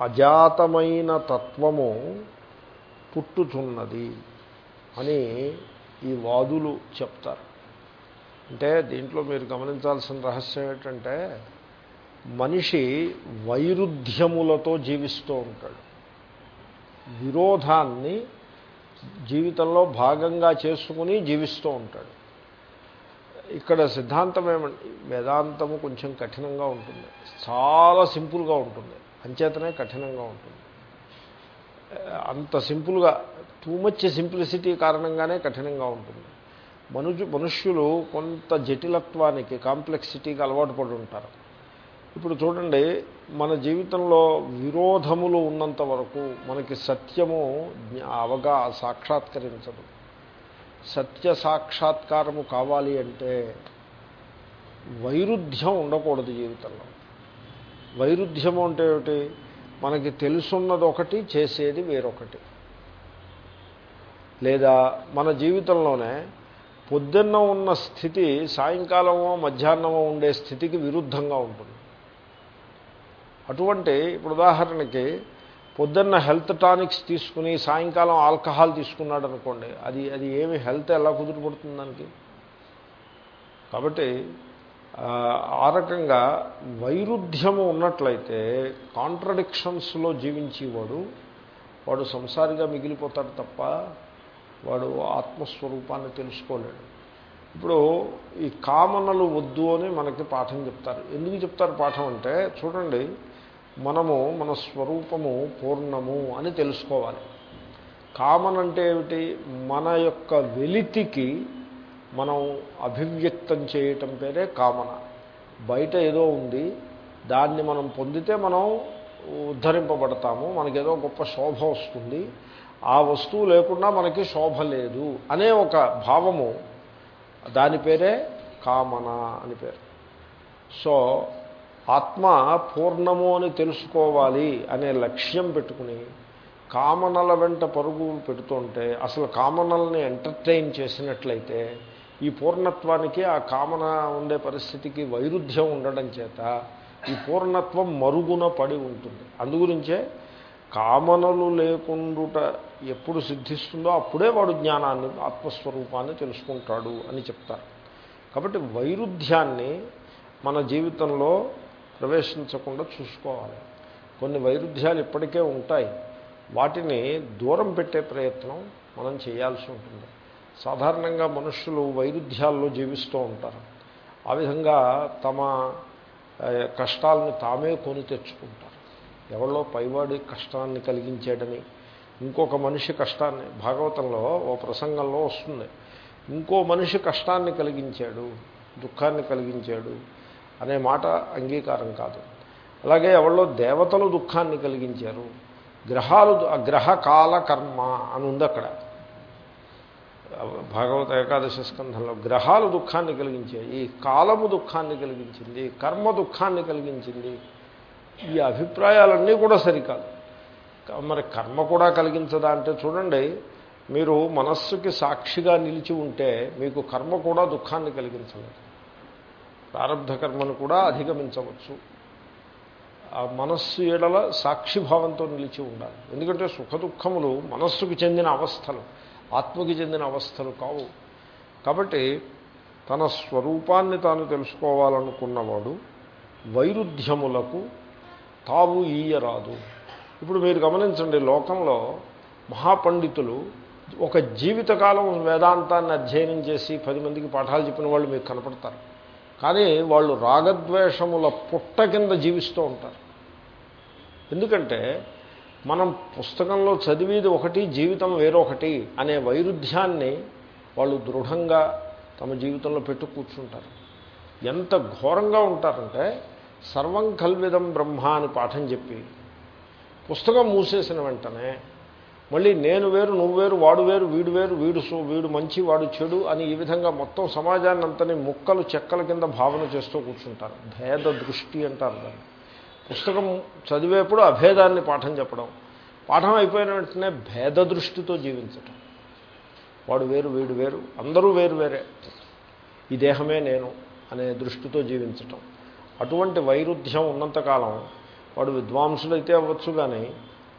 అజాతమైన తత్వము పుట్టుచున్నది అని ఈ వాదులు చెప్తారు. అంటే దీంట్లో మీరు గమనించాల్సిన రహస్యం ఏంటంటే మనిషి వైరుధ్యములతో జీవిస్తూ ఉంటాడు. విరోధాన్ని జీవితంలో భాగంగా చేసుకుని జీవిస్తూ ఉంటాడు. ఇక్కడ సిద్ధాంతం ఏమంటే వేదాంతము కొంచెం కఠినంగా ఉంటుంది. చాలా సింపుల్గా ఉంటుంది. అంచేతనే కఠినంగా ఉంటుంది. అంత సింపుల్గా టూ మచ్ సింప్లిసిటీ కారణంగానే కఠినంగా ఉంటుంది. మనుషు మనుష్యులు కొంత జటిలత్వానికి కాంప్లెక్సిటీకి అలవాటు పడి ఉంటారు. ఇప్పుడు చూడండి మన జీవితంలో విరోధములు ఉన్నంత వరకు మనకి సత్యము అవగా సాక్షాత్కరించదు. సత్య సాక్షాత్కారము కావాలి అంటే వైరుధ్యం ఉండకూడదు జీవితంలో. వైరుధ్యము అంటే ఏమిటి? మనకి తెలుసున్నది ఒకటి చేసేది వేరొకటి. లేదా మన జీవితంలోనే పొద్దున్న ఉన్న స్థితి సాయంకాలమో మధ్యాహ్నమో ఉండే స్థితికి విరుద్ధంగా ఉంటుంది. అటువంటి ఇప్పుడు ఉదాహరణకి పొద్దున్న హెల్త్ టానిక్స్ తీసుకుని సాయంకాలం ఆల్కహాల్ తీసుకున్నాడు అనుకోండి అది అది ఏమి హెల్త్ ఎలా కుదురుపడుతుంది దానికి? కాబట్టి ఆ రకంగా వైరుధ్యము ఉన్నట్లయితే కాంట్రడిక్షన్స్లో జీవించేవాడు వాడు సంసారిగా మిగిలిపోతాడు తప్ప వాడు ఆత్మస్వరూపాన్ని తెలుసుకోలేడు. ఇప్పుడు ఈ కామనలు వద్దు అని మనకి పాఠం చెప్తారు. ఎందుకు చెప్తారు పాఠం అంటే చూడండి మనము మన స్వరూపము పూర్ణము అని తెలుసుకోవాలి. కామన్ అంటే ఏమిటి? మన యొక్క వెలితికి మనం అభివ్యక్తం చేయటం పేరే కామన. బయట ఏదో ఉంది దాన్ని మనం పొందితే మనం ఉద్ధరింపబడతాము మనకేదో గొప్ప శోభ వస్తుంది. ఆ వస్తువు లేకుండా మనకి శోభ లేదు అనే ఒక భావము దాని పేరే కామన అని పేరు. సో ఆత్మ పూర్ణము అని తెలుసుకోవాలి అనే లక్ష్యం పెట్టుకుని కామనల వెంట పరుగు పెడుతుంటే అసలు కామనల్ని ఎంటర్టైన్ చేసినట్లయితే ఈ పూర్ణత్వానికి ఆ కామన ఉండే పరిస్థితికి వైరుధ్యం ఉండడం చేత ఈ పూర్ణత్వం మరుగున పడి ఉంటుంది. అందుగురించే కామనలు లేకుండుట ఎప్పుడు సిద్ధిస్తుందో అప్పుడే వాడు జ్ఞానాన్ని ఆత్మస్వరూపాన్ని తెలుసుకుంటాడు అని చెప్తారు. కాబట్టి వైరుధ్యాన్ని మన జీవితంలో ప్రవేశించకుండా చూసుకోవాలి. కొన్ని వైరుధ్యాలు ఇప్పటికే ఉంటాయి. వాటిని దూరం పెట్టే ప్రయత్నం మనం చేయాల్సి ఉంటుంది. సాధారణంగా మనుషులు వైరుధ్యాల్లో జీవిస్తూ ఉంటారు. ఆ విధంగా తమ కష్టాలను తామే కొని తెచ్చుకుంటారు. ఎవరిలో పైవాడి కష్టాన్ని కలిగించాడని ఇంకొక మనిషి కష్టాన్ని భాగవతంలో ఓ ప్రసంగంలో వస్తుంది. ఇంకో మనిషి కష్టాన్ని కలిగించాడు దుఃఖాన్ని కలిగించాడు అనే మాట అంగీకారం కాదు. అలాగే ఎవరిలో దేవతలు దుఃఖాన్ని కలిగించారు గ్రహాలు గ్రహకాల కర్మ అని ఉంది అక్కడ. భాగవత ఏకాదశి స్కంధంలో గ్రహాలు దుఃఖాన్ని కలిగించాయి ఈ కాలము దుఃఖాన్ని కలిగించింది కర్మ దుఃఖాన్ని కలిగించింది ఈ అభిప్రాయాలన్నీ కూడా సరికాదు. మరి కర్మ కూడా కలిగించదా అంటే చూడండి మీరు మనస్సుకి సాక్షిగా నిలిచి ఉంటే మీకు కర్మ కూడా దుఃఖాన్ని కలిగించలేదు. ప్రారంభ కర్మను కూడా అధిగమించవచ్చు. ఆ మనస్సు ఏడల సాక్షిభావంతో నిలిచి ఉండాలి. ఎందుకంటే సుఖ దుఃఖములు మనస్సుకు చెందిన అవస్థలు. ఆత్మకి చెందిన అవస్థలు కావు. కాబట్టి తన స్వరూపాన్ని తాను తెలుసుకోవాలనుకున్నవాడు వైరుధ్యములకు తావు ఈయరాదు. ఇప్పుడు మీరు గమనించండి లోకంలో మహాపండితులు ఒక జీవితకాలం వేదాంతాన్ని అధ్యయనం చేసి పది మందికి పాఠాలు చెప్పిన వాళ్ళు మీకు కనపడతారు. కానీ వాళ్ళు రాగద్వేషముల పుట్ట కింద జీవిస్తూ ఉంటారు. ఎందుకంటే మనం పుస్తకంలో చదివేది ఒకటి జీవితం వేరొకటి అనే వైరుధ్యాన్ని వాళ్ళు దృఢంగా తమ జీవితంలో పెట్టు కూర్చుంటారు. ఎంత ఘోరంగా ఉంటారంటే సర్వం కల్విదం బ్రహ్మ అని పాఠం చెప్పి పుస్తకం మూసేసిన వెంటనే మళ్ళీ నేను వేరు నువ్వు వేరు వాడు వేరు వీడు వేరు వీడు సో వీడు మంచి వాడు చెడు అని ఈ విధంగా మొత్తం సమాజాన్ని అంతని ముక్కలు చెక్కల కింద భావన చేస్తూ కూర్చుంటారు. భేద దృష్టి అంటారు దాన్ని. పుస్తకం చదివేప్పుడు అభేదాన్ని పాఠం చెప్పడం. పాఠం అయిపోయిన వెంటనే భేద దృష్టితో జీవించటం. వాడు వేరు వీడు వేరు అందరూ వేరు వేరే. ఈ దేహమే నేను అనే దృష్టితో జీవించటం. అటువంటి వైరుధ్యం ఉన్నంతకాలం వాడు విద్వాంసులైతే అవ్వచ్చు కానీ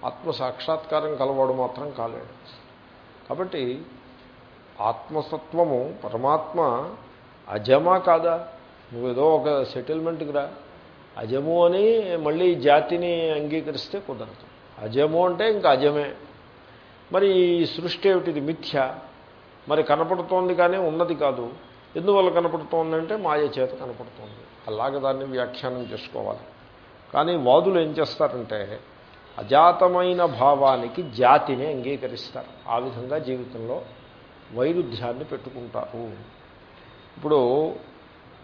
ఆత్మ సాక్షాత్కారం కలవాడు మాత్రం కాలేడు. కాబట్టి ఆత్మసత్వము పరమాత్మ అజమా కాదా? నువ్వేదో ఒక సెటిల్మెంట్కి రా. అజము అని మళ్ళీ జాతిని అంగీకరిస్తే కుదరదు. అజము అంటే ఇంకా అజమే. మరి ఈ సృష్టి ఏమిటిది? మిథ్య. మరి కనపడుతోంది కానీ ఉన్నది కాదు. ఎందువల్ల కనపడుతోందంటే మాయ చేత కనపడుతోంది. అలాగే దాన్ని వ్యాఖ్యానం చేసుకోవాలి. కానీ వాదులు ఏం చేస్తారంటే అజాతమైన భావానికి జాతిని అంగీకరిస్తారు. ఆ విధంగా జీవితంలో వైరుధ్యాన్ని పెట్టుకుంటారు. ఇప్పుడు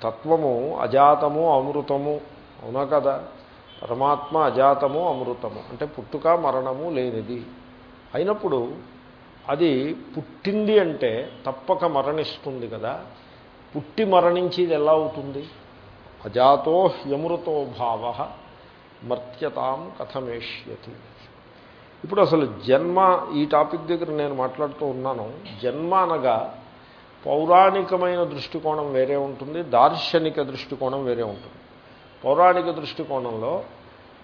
తత్వము అజాతము అమృతము అవునా కదా? పరమాత్మ అజాతము అమృతము. అంటే పుట్టుక మరణము లేనిది. అయినప్పుడు అది పుట్టింది అంటే తప్పక మరణిస్తుంది కదా? పుట్టి మరణించేది ఎలా అవుతుంది? అజాతో హ్యమృతో భావ మర్త్యతాం కథమేష్యతి. ఇప్పుడు అసలు జన్మ ఈ టాపిక్ దగ్గర నేను మాట్లాడుతూ ఉన్నాను. జన్మ అనగా పౌరాణికమైన దృష్టికోణం వేరే ఉంటుంది దార్శనిక దృష్టికోణం వేరే ఉంటుంది. పౌరాణిక దృష్టికోణంలో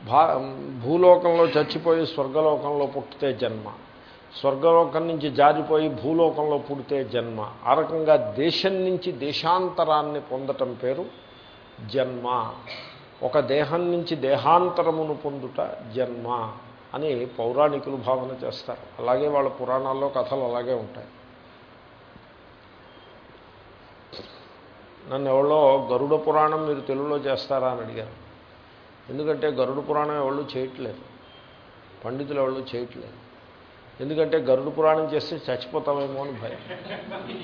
భా భూలోకంలో చచ్చిపోయి స్వర్గలోకంలో పుట్టితే జన్మ. స్వర్గలోకం నుంచి జారిపోయి భూలోకంలో పుడితే జన్మ. ఆ రకంగా దేశం నుంచి దేశాంతరాన్ని పొందటం పేరు జన్మ. ఒక దేహం నుంచి దేహాంతరమును పొందుట జన్మ అని పౌరాణికులు భావన చేస్తారు. అలాగే వాళ్ళ పురాణాల్లో కథలు అలాగే ఉంటాయి. నన్ను ఎవరో గరుడ పురాణం మీరు తెలుగులో చేస్తారా అని అడిగారు. ఎందుకంటే గరుడ పురాణం ఎవరు చేయట్లేదు. పండితులు ఎవరు చేయట్లేదు. ఎందుకంటే గరుడు పురాణం చేస్తే చచ్చిపోతామేమో అని భయం.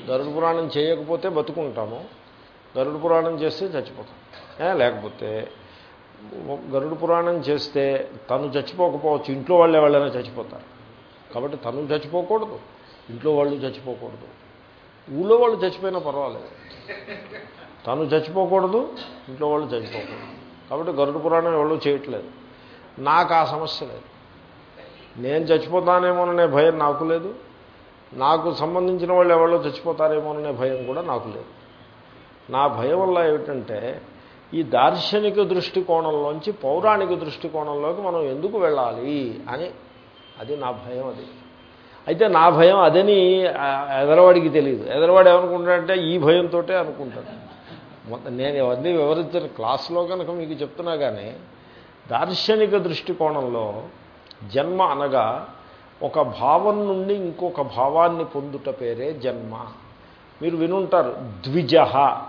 గరుడు పురాణం చేయకపోతే బతుకుంటాము. గరుడు పురాణం చేస్తే చచ్చిపోతాం. లేకపోతే గరుడు పురాణం చేస్తే తను చచ్చిపోకపోవచ్చు. ఇంట్లో వాళ్ళు ఎవరైనా చచ్చిపోతారు. కాబట్టి తను చచ్చిపోకూడదు. ఇంట్లో వాళ్ళు చచ్చిపోకూడదు. ఊళ్ళో వాళ్ళు చచ్చిపోయినా పర్వాలేదు. తను చచ్చిపోకూడదు ఇంట్లో వాళ్ళు చచ్చిపోకూడదు. కాబట్టి గరుడు పురాణం ఎవరు చేయట్లేదు. నాకు ఆ సమస్య లేదు. నేను చచ్చిపోతానేమోననే భయం నాకు లేదు. నాకు సంబంధించిన వాళ్ళు ఎవరో చచ్చిపోతారేమోననే భయం కూడా నాకు లేదు. నా భయం వల్ల ఏమిటంటే ఈ దార్శనిక దృష్టికోణంలోంచి పౌరాణిక దృష్టికోణంలోకి మనం ఎందుకు వెళ్ళాలి అని అది నా భయం అది. అయితే నా భయం అదని ఎదరవాడికి తెలియదు ఎదరవాడు ఏమనుకుంటాడంటే ఈ భయంతో అనుకుంటాడు. నేను అవన్నీ వివరించిన క్లాస్లో కనుక మీకు చెప్తున్నా కానీ దార్శనిక దృష్టికోణంలో జన్మ అనగా ఒక భావం నుండి ఇంకొక భావాన్ని పొందుట పేరే జన్మ. మీరు వినుంటారు ద్విజహ.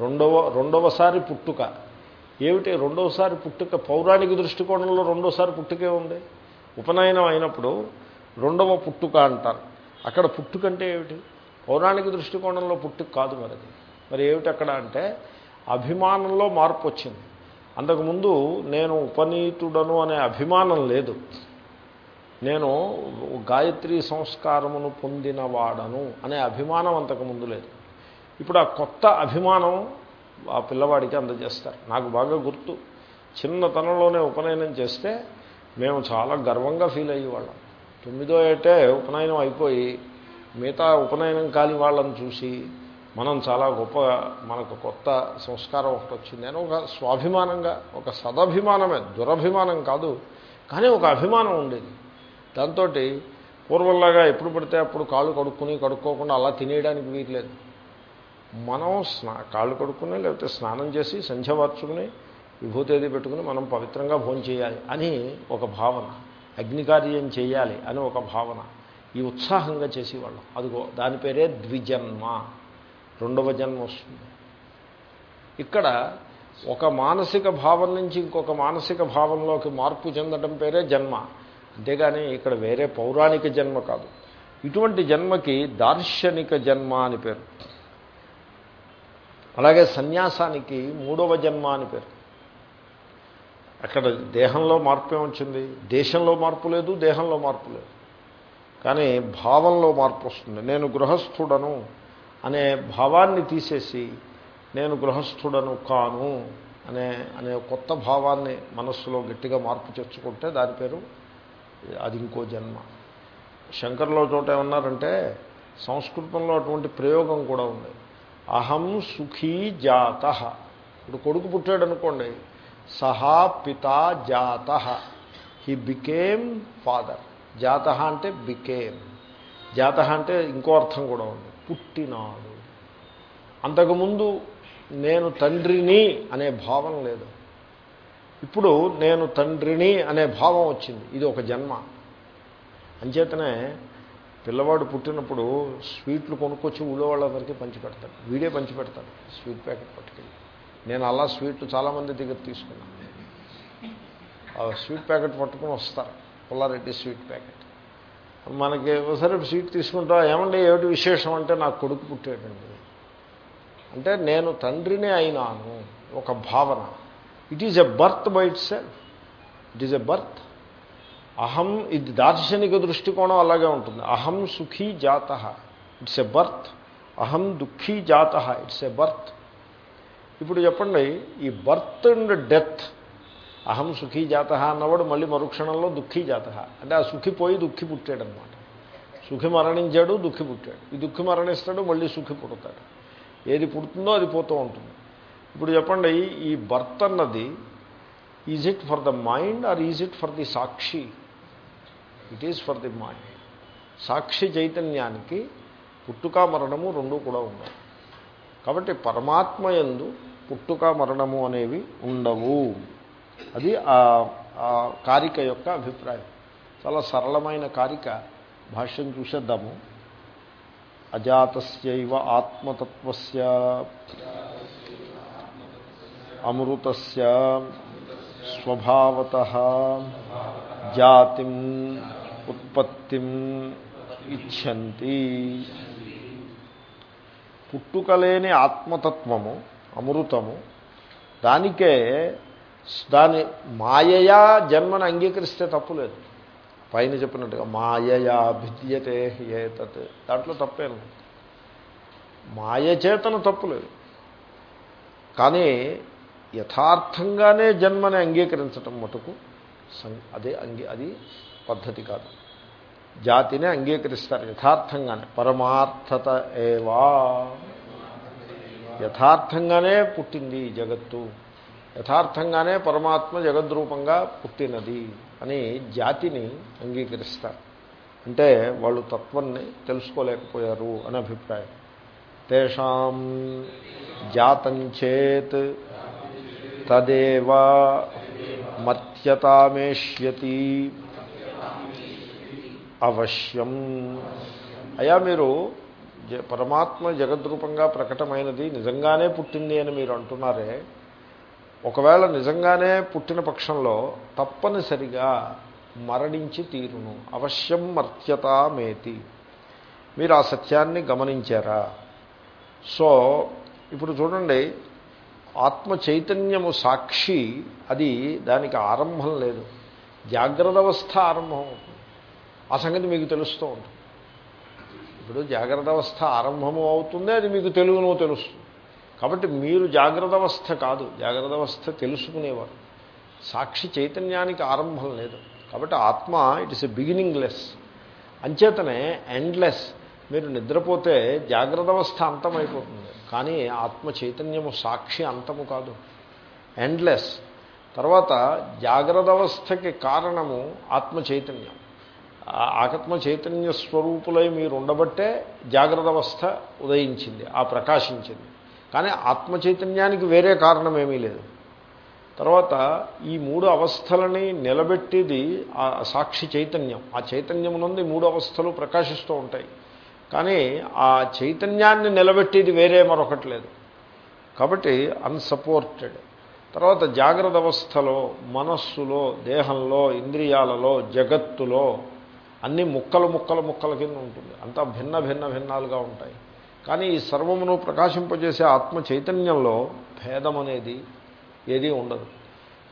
రెండవ రెండవసారి పుట్టుక. ఏమిటి? రెండవసారి పుట్టుక పౌరాణిక దృష్టికోణంలో రెండోసారి పుట్టుకే ఉంది. ఉపనయనం అయినప్పుడు రెండవ పుట్టుక అంటారు. అక్కడ పుట్టుక అంటే ఏమిటి? పౌరాణిక దృష్టికోణంలో పుట్టుక కాదు మరి మరి ఏమిటి అక్కడ అంటే అభిమానంలో మార్పు వచ్చింది. అంతకుముందు నేను ఉపనీతుడను అనే అభిమానం లేదు. నేను గాయత్రి సంస్కారమును పొందినవాడను అనే అభిమానం అంతకుముందు లేదు. ఇప్పుడు ఆ కొత్త అభిమానం ఆ పిల్లవాడికి అందజేస్తారు. నాకు బాగా గుర్తు. చిన్నతనంలోనే ఉపనయనం చేస్తే మేము చాలా గర్వంగా ఫీల్ అయ్యేవాళ్ళం. తొమ్మిదో ఏటే ఉపనయనం అయిపోయి మిగతా ఉపనయనం కాని వాళ్ళని చూసి మనం చాలా గొప్ప మనకు కొత్త సంస్కారం ఒకటి వచ్చింది అని ఒక స్వాభిమానంగా ఒక సదభిమానమే దురభిమానం కాదు కానీ ఒక అభిమానం ఉండేది. దాంతో పూర్వంలాగా ఎప్పుడు పడితే అప్పుడు కాళ్ళు కడుక్కుని కడుక్కోకుండా అలా తినేయడానికి వీరలేదు మనం స్నా కాళ్ళు కడుక్కుని లేకపోతే స్నానం చేసి సంధ్య వార్చుకుని విభూతేది పెట్టుకుని మనం పవిత్రంగా భోజనం చేయాలి అని ఒక భావన. అగ్నికార్యం చేయాలి అని ఒక భావన. ఈ ఉత్సాహంగా చేసేవాళ్ళం. అదిగో దాని పేరే ద్విజన్మ. రెండవ జన్మ వస్తుంది. ఇక్కడ ఒక మానసిక భావం నుంచి ఇంకొక మానసిక భావంలోకి మార్పు చెందడం పేరే జన్మ. అంతేగాని ఇక్కడ వేరే పౌరాణిక జన్మ కాదు. ఇటువంటి జన్మకి దార్శనిక జన్మ అని పేరు. అలాగే సన్యాసానికి మూడవ జన్మ అని పేరు. అక్కడ దేహంలో మార్పు ఏమొచ్చింది దేశంలో మార్పు లేదు దేహంలో మార్పు లేదు. కానీ భావంలో మార్పు వస్తుంది. నేను గృహస్థుడను అనే భావాన్ని తీసేసి నేను గృహస్థుడను కాను అనే అనే కొత్త భావాన్ని మనస్సులో గట్టిగా మార్పు తెచ్చుకుంటే దాని పేరు అది ఇంకో జన్మ. శంకర్లో చోట ఏమన్నారంటే సంస్కృతంలో అటువంటి ప్రయోగం కూడా ఉంది. అహం సుఖీ జాత. ఇప్పుడు కొడుకు పుట్టాడు అనుకోండి సహా పితా జాత. హీ బికేమ్ ఫాదర్ జాత అంటే బికేమ్ జాత అంటే ఇంకో అర్థం కూడా ఉంది. పుట్టినాడు. అంతకుముందు నేను తండ్రిని అనే భావం లేదు. ఇప్పుడు నేను తండ్రిని అనే భావం వచ్చింది. ఇది ఒక జన్మ. అంచేతనే పిల్లవాడు పుట్టినప్పుడు స్వీట్లు కొనుక్కొచ్చి ఊళ్ళో వాళ్ళందరికీ పంచిపెడతాడు వీడే పంచిపెడతాడు స్వీట్ ప్యాకెట్ పట్టుకెళ్ళి. నేను అలా స్వీట్లు చాలామంది దగ్గర తీసుకున్నాను. ఆ స్వీట్ ప్యాకెట్ పట్టుకుని వస్తారు పుల్లారెడ్డి స్వీట్ ప్యాకెట్. మనకి సరే స్వీట్ తీసుకుంటా ఏమండి ఏమిటి విశేషం? అంటే నాకు కొడుకు పుట్టాడండి. అంటే నేను తండ్రినే అయినాను ఒక భావన. It is a birth by itself it is a birth అహం ఇది దార్శనిక దృష్టికోణం అలాగే ఉంటుంది. అహం సుఖీ జాత. ఇట్స్ ఎ బర్త్ అహం దుఃఖీ జాత. ఇట్స్ ఎ బర్త్ ఇప్పుడు చెప్పండి ఈ బర్త్ అండ్ డెత్ అహం సుఖీ జాత అన్నవాడు మళ్ళీ మరుక్షణంలో దుఃఖీ జాత అంటే ఆ సుఖి పోయి దుఃఖి పుట్టాడనమాట. సుఖి మరణించాడు దుఃఖి పుట్టాడు. ఈ దుఃఖి మరణిస్తాడు మళ్ళీ సుఖి పుడతాడు. ఏది పుడుతుందో అది పోతూ ఉంటుంది. ఇప్పుడు చెప్పండి ఈ బర్త్ అన్నది is it for the mind or is it for the Sakshi? It is for the mind సాక్షి చైతన్యానికి పుట్టుక మరణము రెండూ కూడా ఉన్నాయి కాబట్టి పరమాత్మ ఎందు పుట్టుక మరణము అనేవి ఉండవు. అది ఆ కారిక యొక్క అభిప్రాయం. చాలా సరళమైన కారిక. భాష్యం చూసేద్దాము. అజాతస్యైవ ఆత్మతత్వస్య. అమృతస్య స్వభావత. జాతిం ఉత్పత్తిం ఇచ్చంతి పుట్టుకలేని ఆత్మతత్వము అమృతము దానికే దాని మాయయా జన్మను అంగీకరిస్తే తప్పులేదు పైన చెప్పినట్టుగా మాయయా భిద్యతే ఏతత్ దాంట్లో తప్పేను మాయ చేతన తప్పులేదు కానీ యథార్థంగానే జన్మని అంగీకరించటం మటుకు అదే అంగీ అది పద్ధతి కాదు. జాతిని అంగీకరిస్తారు యథార్థంగానే. పరమార్థత ఏవా? యథార్థంగానే పుట్టింది జగత్తు. యథార్థంగానే పరమాత్మ జగద్రూపంగా పుట్టినది అని జాతిని అంగీకరిస్తారు. అంటే వాళ్ళు తత్వాన్ని తెలుసుకోలేకపోయారు అని అభిప్రాయం. తేషాం జాతం చేత్ తదేవ మర్త్యతామేష్యతి అవశ్యం. అయా మీరు పరమాత్మ జగద్రూపంగా ప్రకటమైనది నిజంగానే పుట్టింది అని మీరు అంటున్నారే ఒకవేళ నిజంగానే పుట్టిన పక్షంలో తప్పనిసరిగా మరణించి తీరును. అవశ్యం మర్త్యతామేతి. మీరు ఆ సత్యాన్ని గమనించారా? సో ఇప్పుడు చూడండి ఆత్మ చైతన్యము సాక్షి అది దానికి ఆరంభం లేదు. జాగ్రత్త అవస్థ ఆరంభం. అవుతుంది ఆ సంగతి మీకు తెలుస్తూ ఉంటుంది. ఇప్పుడు జాగ్రత్త అవస్థ ఆరంభము అవుతుంది అది మీకు తెలుగునో తెలుస్తుంది. కాబట్టి మీరు జాగ్రత్త అవస్థ కాదు జాగ్రత్త అవస్థ తెలుసుకునేవారు. సాక్షి చైతన్యానికి ఆరంభం లేదు. కాబట్టి ఆత్మ it is a beginning less అంచేతనే ఎండ్లెస్ మీరు నిద్రపోతే జాగ్రత్త అవస్థ అంతమైపోతుంది. కానీ ఆత్మ చైతన్యము సాక్షి అంతము కాదు. ఎండ్లెస్ తర్వాత జాగ్రత్త అవస్థకి కారణము ఆత్మ చైతన్యం. ఆత్మ చైతన్య స్వరూపులై మీరు ఉండబట్టే జాగ్రత్త అవస్థ ఉదయించింది ఆ ప్రకాశించింది. కానీ ఆత్మ చైతన్యానికి వేరే కారణం ఏమీ లేదు. తర్వాత ఈ మూడు అవస్థలని నిలబెట్టేది ఆ సాక్షి చైతన్యం. ఆ చైతన్యం నుండి మూడు అవస్థలు ప్రకాశిస్తూ ఉంటాయి. కానీ ఆ చైతన్యాన్ని నిలబెట్టేది వేరే మరొకటి లేదు. కాబట్టి అన్సపోర్టెడ్. తర్వాత జాగ్రత్త అవస్థలో మనస్సులో దేహంలో ఇంద్రియాలలో జగత్తులో అన్ని ముక్కలు ముక్కలు ముక్కల కింద ఉంటుంది. అంతా భిన్న భిన్న భిన్నాలుగా ఉంటాయి. కానీ ఈ సర్వమును ప్రకాశింపజేసే ఆత్మ చైతన్యంలో భేదం అనేది ఏదీ ఉండదు.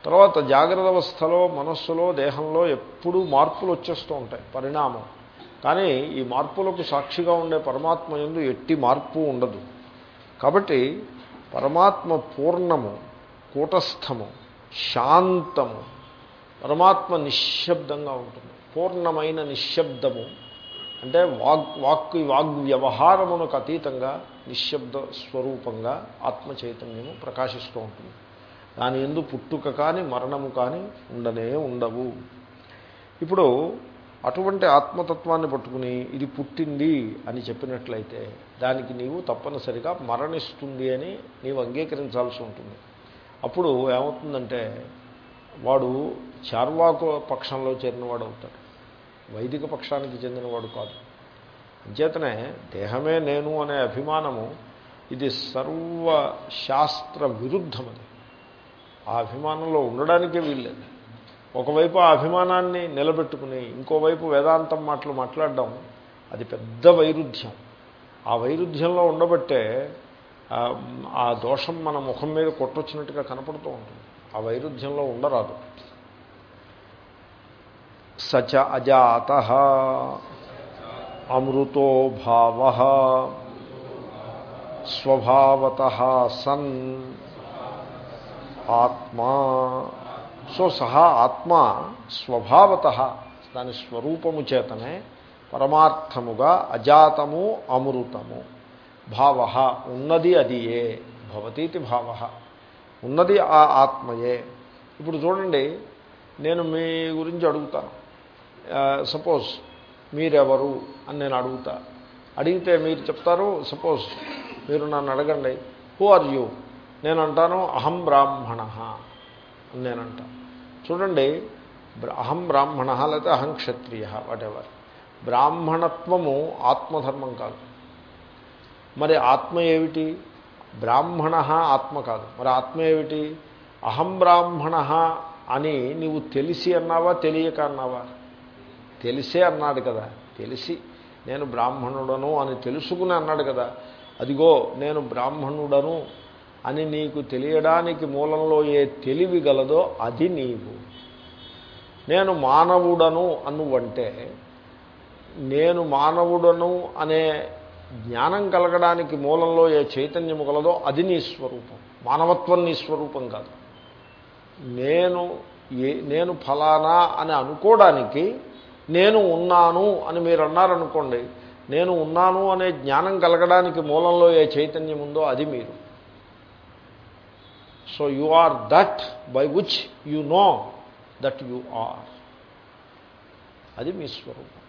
తర్వాత జాగ్రత్త అవస్థలో మనస్సులో దేహంలో ఎప్పుడూ మార్పులు వచ్చేస్తూ ఉంటాయి. పరిణామం. కానీ ఈ మార్పులకు సాక్షిగా ఉండే పరమాత్మ ఎందు ఎట్టి మార్పు ఉండదు. కాబట్టి పరమాత్మ పూర్ణము కూటస్థము శాంతము పరమాత్మ నిశ్శబ్దంగా ఉంటుంది పూర్ణమైన నిశ్శబ్దము అంటే వాగ్ వాక్ వాగ్ వ్యవహారమునకు అతీతంగా నిశ్శబ్ద స్వరూపంగా ఆత్మ చైతన్యము ప్రకాశిస్తూ ఉంటుంది. దాని ఎందు పుట్టుక కానీ మరణము కానీ ఉండనే ఉండవు. ఇప్పుడు అటువంటి ఆత్మతత్వాన్ని పట్టుకుని ఇది పుట్టింది అని చెప్పినట్లయితే దానికి నీవు తప్పనిసరిగా మరణిస్తుంది అని నీవు అంగీకరించాల్సి ఉంటుంది. అప్పుడు ఏమవుతుందంటే వాడు చార్వాకు పక్షంలో చేరినవాడు అవుతాడు వైదిక పక్షానికి చెందినవాడు కాదు. అంచేతనే దేహమే నేను అనే అభిమానము ఇది సర్వశాస్త్ర విరుద్ధమది ఆ అభిమానంలో ఉండడానికే వీల్లేదు. ఒకవైపు ఆ అభిమానాన్ని నిలబెట్టుకుని ఇంకోవైపు వేదాంతం మాటలు మాట్లాడడం అది పెద్ద వైరుధ్యం. ఆ వైరుధ్యంలో ఉండబట్టే ఆ దోషం మన ముఖం మీద కొట్టొచ్చినట్టుగా కనపడుతూ ఉంటుంది. ఆ వైరుధ్యంలో ఉండరాదు. సచ అజాత అమృతో భావ స్వభావత సన్ ఆత్మా సో సహా ఆత్మ స్వభావత దాని స్వరూపము చేతనే పరమార్థముగా అజాతము అమృతము భావ ఉన్నది అది ఏ భవతీతి భావ ఉన్నది ఆ ఆత్మయే. ఇప్పుడు చూడండి నేను మీ గురించి అడుగుతాను. సపోజ్ మీరెవరు అని నేను అడుగుతా. అడిగితే మీరు చెప్తారు సపోజ్ మీరు నన్ను అడగండి హూ ఆర్ యూ నేను అంటాను అహం బ్రాహ్మణ అని నేను అంటాను చూడండి అహం బ్రాహ్మణ లేకపోతే అహం క్షత్రియ వాటెవర్ బ్రాహ్మణత్వము ఆత్మధర్మం కాదు. మరి ఆత్మ ఏమిటి? బ్రాహ్మణ ఆత్మ కాదు. మరి ఆత్మ ఏమిటి? అహం బ్రాహ్మణ అని నీవు తెలిసి అన్నావా తెలియక అన్నావా? తెలిసే అన్నాడు కదా. తెలిసి నేను బ్రాహ్మణుడను అని తెలుసుకుని అన్నాడు కదా. అదిగో నేను బ్రాహ్మణుడను అని నీకు తెలియడానికి మూలంలో ఏ తెలివి గలదో అది నీవు. నేను మానవుడను అనువంటే నేను మానవుడను అనే జ్ఞానం కలగడానికి మూలంలో ఏ చైతన్యము కలదో అది నీ స్వరూపం. మానవత్వం నీ స్వరూపం కాదు. నేను ఏ నేను ఫలానా అని అనుకోవడానికి నేను ఉన్నాను అని మీరు అన్నారనుకోండి నేను ఉన్నాను అనే జ్ఞానం కలగడానికి మూలంలో ఏ చైతన్యం ఉందో అది మీరు. So you are that by which you know that you are అది మీ స్వరూపం.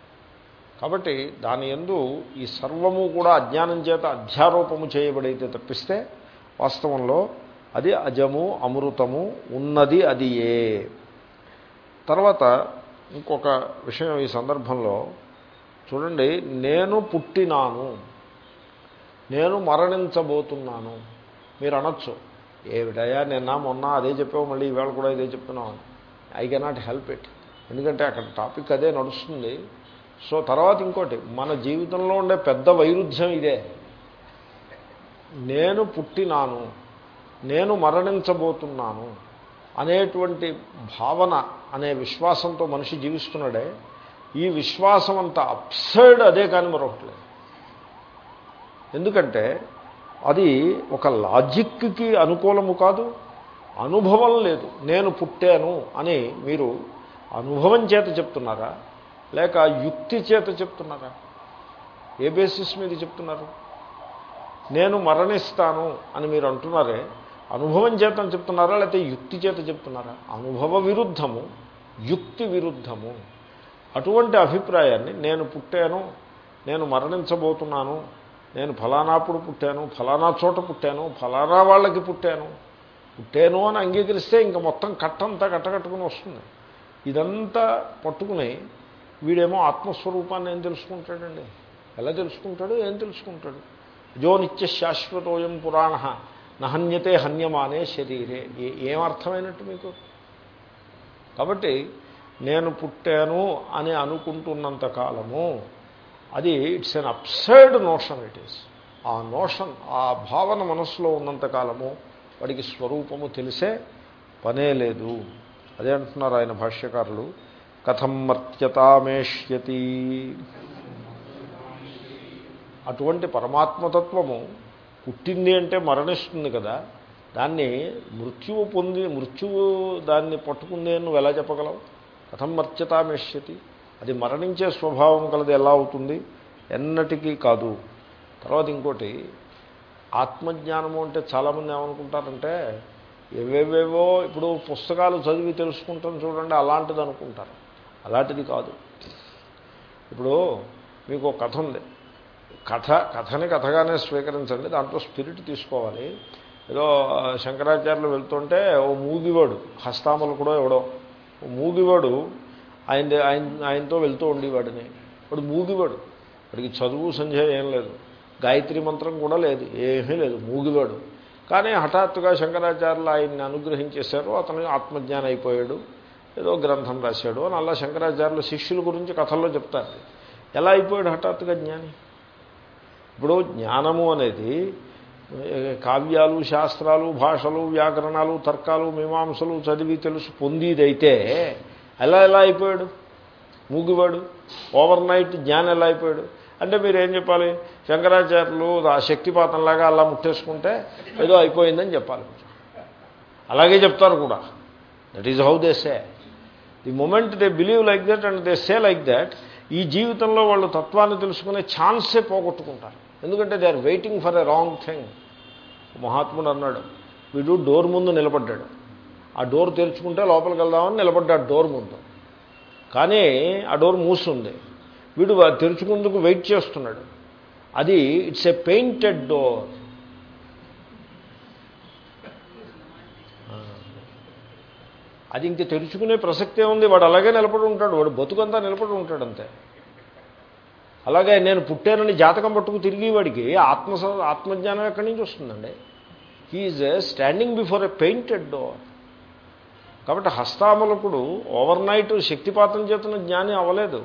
కాబట్టి దాని ఎందు ఈ సర్వము కూడా అజ్ఞానం చేత అధ్యారోపము చేయబడైతే తప్పిస్తే వాస్తవంలో అది అజము అమృతము ఉన్నది అది ఏ. తర్వాత ఇంకొక విషయం ఈ సందర్భంలో. చూడండి నేను పుట్టినాను. నేను మరణించబోతున్నాను. మీరు అనొచ్చు. ఏమిటయా నిన్న మొన్న అదే చెప్పావు మళ్ళీ ఈవేళ కూడా ఇదే చెప్తున్నావు ఐ కెనాట్ హెల్ప్ ఇట్ ఎందుకంటే అక్కడ టాపిక్ అదే నడుస్తుంది. సో తర్వాత ఇంకోటి మన జీవితంలో ఉండే పెద్ద వైరుధ్యం ఇదే. నేను పుట్టినాను. నేను మరణించబోతున్నాను. అనేటువంటి భావన అనే విశ్వాసంతో మనిషి జీవిస్తున్నాడే ఈ విశ్వాసం అంత అప్సైడ్ అదే కానీ మరొకటి లేదు. ఎందుకంటే అది ఒక లాజిక్కి అనుకూలము కాదు అనుభవం లేదు. నేను పుట్టాను అని మీరు అనుభవం చేత చెప్తున్నారా? లేక యుక్తి చేత చెప్తున్నారా? ఏ బేసిస్ మీద చెప్తున్నారు? నేను మరణిస్తాను అని మీరు అంటున్నారే అనుభవం చేత చెప్తున్నారా లేకపోతే యుక్తి చేత చెప్తున్నారా? అనుభవ విరుద్ధము యుక్తి విరుద్ధము. అటువంటి అభిప్రాయాన్ని నేను పుట్టాను నేను మరణించబోతున్నాను నేను ఫలానాప్పుడు పుట్టాను ఫలానా చోట పుట్టాను ఫలానా వాళ్ళకి పుట్టాను. పుట్టాను అని అంగీకరిస్తే ఇంకా మొత్తం కట్టంతా కట్టకట్టుకుని వస్తుంది. ఇదంతా పట్టుకుని వీడేమో ఆత్మస్వరూపాన్ని ఏం తెలుసుకుంటాడండి? ఎలా తెలుసుకుంటాడు? ఏం తెలుసుకుంటాడు? జోనిత్య శాశ్వతోయం పురాణ. నహన్యతే హన్యమానే శరీరే. ఏమర్థమైనట్టు మీకు? కాబట్టి నేను పుట్టాను అని అనుకుంటున్నంత కాలము అది it's an upside notion it is a notion ఆ భావన మనస్సులో ఉన్నంత కాలము వాడికి స్వరూపము తెలిసే పనే లేదు. అదే అంటున్నారు ఆయన భాష్యకారులు. కథం మర్త్యతామేష్యతి. అటువంటి పరమాత్మతత్వము పుట్టింది అంటే మరణిస్తుంది కదా దాన్ని మృత్యువు పొంది మృత్యువు దాన్ని పట్టుకుంది అని నువ్వు ఎలా చెప్పగలవు? కథం మర్త్యతామేష్యతి అది మరణించే స్వభావం కలది ఎలా అవుతుంది? ఎన్నటికీ కాదు. తర్వాత ఇంకోటి ఆత్మజ్ఞానము అంటే చాలామంది ఏమనుకుంటారంటే ఏవేవేవో ఇప్పుడు పుస్తకాలు చదివి తెలుసుకుంటాం చూడండి అలాంటిది అనుకుంటారు అలాంటిది కాదు. ఇప్పుడు మీకు ఒక కథ ఉంది. కథ కథని కథగానే స్వీకరించండి దాంట్లో స్పిరిట్ తీసుకోవాలి. ఏదో శంకరాచార్యులు వెళ్తుంటే ఓ మూగివాడు హస్తాములు కూడా ఎవడో ఓ మూగివాడు ఆయన ఆయన ఆయనతో వెళ్తూ ఉండేవాడిని. వాడు మూగివాడు వాడికి చదువు సంధ్య ఏం లేదు గాయత్రి మంత్రం కూడా లేదు ఏమీ లేదు మూగివాడు. కానీ హఠాత్తుగా శంకరాచార్యులు ఆయన్ని అనుగ్రహించేశారు అతను ఆత్మజ్ఞానం అయిపోయాడు ఏదో గ్రంథం రాశాడు అని అలా శంకరాచార్యులు శిష్యుల గురించి కథల్లో చెప్తారు. ఎలా అయిపోయాడు హఠాత్తుగా జ్ఞాని? ఇప్పుడు జ్ఞానము అనేది కావ్యాలు శాస్త్రాలు భాషలు వ్యాకరణాలు తర్కాలు మీమాంసలు చదివి తెలుసు పొందిదైతే ఎలా ఎలా అయిపోయాడు? మూగివాడు ఓవర్ నైట్ జ్ఞానం ఎలా అయిపోయాడు? అంటే మీరు ఏం చెప్పాలి? శంకరాచార్యులు ఆ శక్తిపాతంలాగా అలా ముట్టేసుకుంటే ఏదో అయిపోయిందని చెప్పాలి అలాగే చెప్తారు కూడా. That is how they say the moment they believe like that and they say like that ఈ జీవితంలో వాళ్ళు తత్వాన్ని తెలుసుకునే ఛాన్సే పోగొట్టుకుంటారు. ఎందుకంటే they are waiting for a wrong thing. మహాత్ముడు అన్నాడు వీడు డోర్ ముందు నిలబడ్డాడు. ఆ డోర్ తెరుచుకుంటే లోపలికి వెళ్దామని నిలబడ్డాడు డోర్ ముందు. కానీ ఆ డోర్ మూస్తుంది వీడు తెరుచుకుందుకు వెయిట్ చేస్తున్నాడు. అది ఇట్స్ ఎ పెయింటెడ్ డోర్. అది ఇంక తెరుచుకునే ప్రసక్తే ఉంది. వాడు అలాగే నిలబడి ఉంటాడు. వాడు బతుకంతా నిలబడి ఉంటాడు అంతే. అలాగే నేను పుట్టానని జాతకం పట్టుకు తిరిగేవాడికి ఆత్మ ఆత్మజ్ఞానం ఎక్కడి నుంచి వస్తుందండి? He is standing before a painted door కాబట్టి హస్తామలకుడు ఓవర్ నైట్ శక్తిపాతం చేతన జ్ఞాని అవ్వలేదు.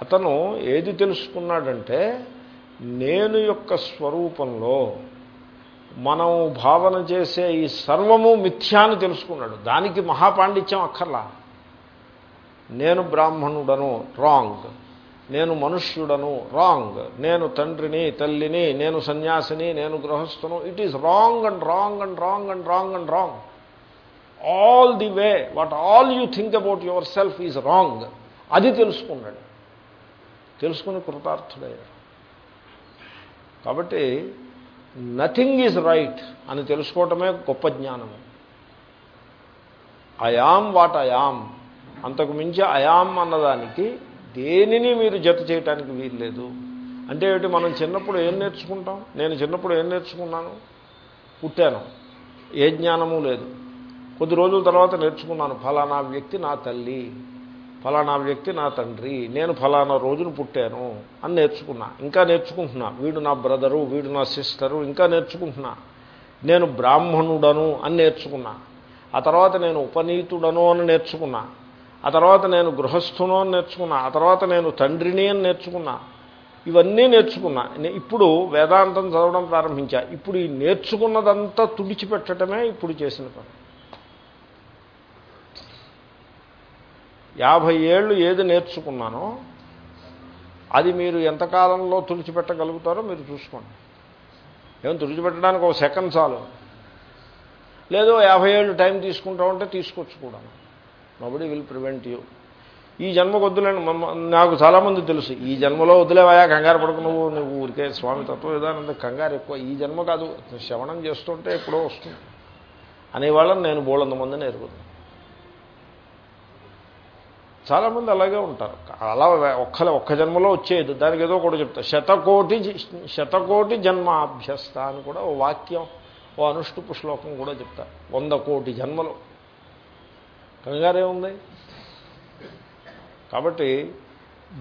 అతను ఏది తెలుసుకున్నాడంటే నేను యొక్క స్వరూపంలో మనం భావన చేసే ఈ సర్వము మిథ్యాన్ని తెలుసుకున్నాడు. దానికి మహాపాండిత్యం అక్కర్లా. నేను బ్రాహ్మణుడను రాంగ్ నేను మనుష్యుడను రాంగ్ నేను తండ్రిని తల్లిని నేను సన్యాసిని నేను గృహస్థును. It is wrong and wrong and wrong and wrong and wrong all the way what all you think about yourself is wrong అది తెలుసుకున్నాడు. తెలుసుకుని కృతార్థుడయ్యాడు. కాబట్టి నథింగ్ ఈజ్ రైట్ అని తెలుసుకోవటమే గొప్ప జ్ఞానము. అయాం వాట్ అయాం అంతకు మించి అయాం అన్నదానికి దేనిని మీరు జత చేయటానికి వీల్లేదు. అంటే ఏమిటి? మనం చిన్నప్పుడు ఏం నేర్చుకుంటాం? నేను చిన్నప్పుడు ఏం నేర్చుకున్నాను? పుట్టాను. ఏ జ్ఞానము లేదు. కొద్ది రోజుల తర్వాత నేర్చుకున్నాను. ఫలానా వ్యక్తి నా తల్లి ఫలానా వ్యక్తి నా తండ్రి నేను ఫలానా రోజున పుట్టాను అని నేర్చుకున్నా. ఇంకా నేర్చుకుంటున్నా. వీడు నా బ్రదరు వీడు నా సిస్టరు ఇంకా నేర్చుకుంటున్నా. నేను బ్రాహ్మణుడను అని నేర్చుకున్నా. ఆ తర్వాత నేను ఉపనీతుడను అని నేర్చుకున్నా. ఆ తర్వాత నేను గృహస్థును అని నేర్చుకున్నా ఆ తర్వాత నేను తండ్రిని అని నేర్చుకున్నా ఇవన్నీ నేర్చుకున్నా. ఇప్పుడు వేదాంతం చదవడం ప్రారంభించా. ఇప్పుడు ఈ నేర్చుకున్నదంతా తుడిచిపెట్టడమే ఇప్పుడు చేసిన పని. యాభై ఏళ్ళు ఏది నేర్చుకున్నానో అది మీరు ఎంతకాలంలో తుడిచిపెట్టగలుగుతారో మీరు చూసుకోండి. ఏం తుడిచిపెట్టడానికి ఒక సెకండ్ చాలు. లేదో యాభై ఏళ్ళు టైం తీసుకుంటామంటే తీసుకోవచ్చు కూడా నోబడి విల్ ప్రివెంట్ యూ ఈ జన్మ వద్దులేని నాకు చాలామంది తెలుసు. ఈ జన్మలో వదిలేవాయా? కంగారు పడుకు నువ్వు నువ్వు ఊరికే స్వామి తత్వవిధానంద కంగారు ఎక్కువ. ఈ జన్మ కాదు. శ్రవణం చేస్తుంటే ఎప్పుడో వస్తుంది. అనేవాళ్ళని నేను బోళ్ళంత మందిని ఎరుగుతాను చాలామంది అలాగే ఉంటారు. అలా ఒక్క ఒక్క జన్మలో వచ్చేది దానికి ఏదో కూడా చెప్తా. శతకోటి శతకోటి జన్మాభ్యస్త అని కూడా ఓ వాక్యం ఓ అనుష్టుపు శ్లోకం కూడా చెప్తారు వంద కోటి జన్మలు. కంగారే ఉంది. కాబట్టి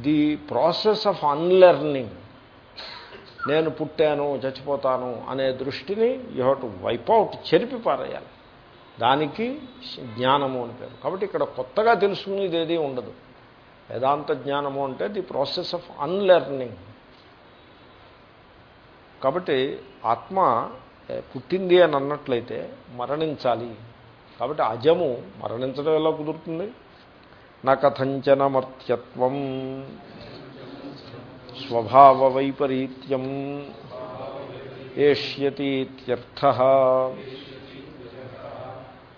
ది ప్రాసెస్ ఆఫ్ అన్లెర్నింగ్ నేను పుట్టాను చచ్చిపోతాను అనే దృష్టిని you have to wipe out చెరిపి పారేయాలి. దానికి జ్ఞానము అని పేరు. కాబట్టి ఇక్కడ కొత్తగా తెలుసుకునేది ఏదీ ఉండదు. వేదాంత జ్ఞానము అంటే ది ప్రాసెస్ ఆఫ్ అన్లెర్నింగ్. కాబట్టి ఆత్మ పుట్టింది అని అన్నట్లయితే మరణించాలి. కాబట్టి అజము మరణించడం ఎలా కుదురుతుంది? నా కథంచన మర్త్యత్వం స్వభావ వైపరీత్యం ఏష్యతీత్యర్థ.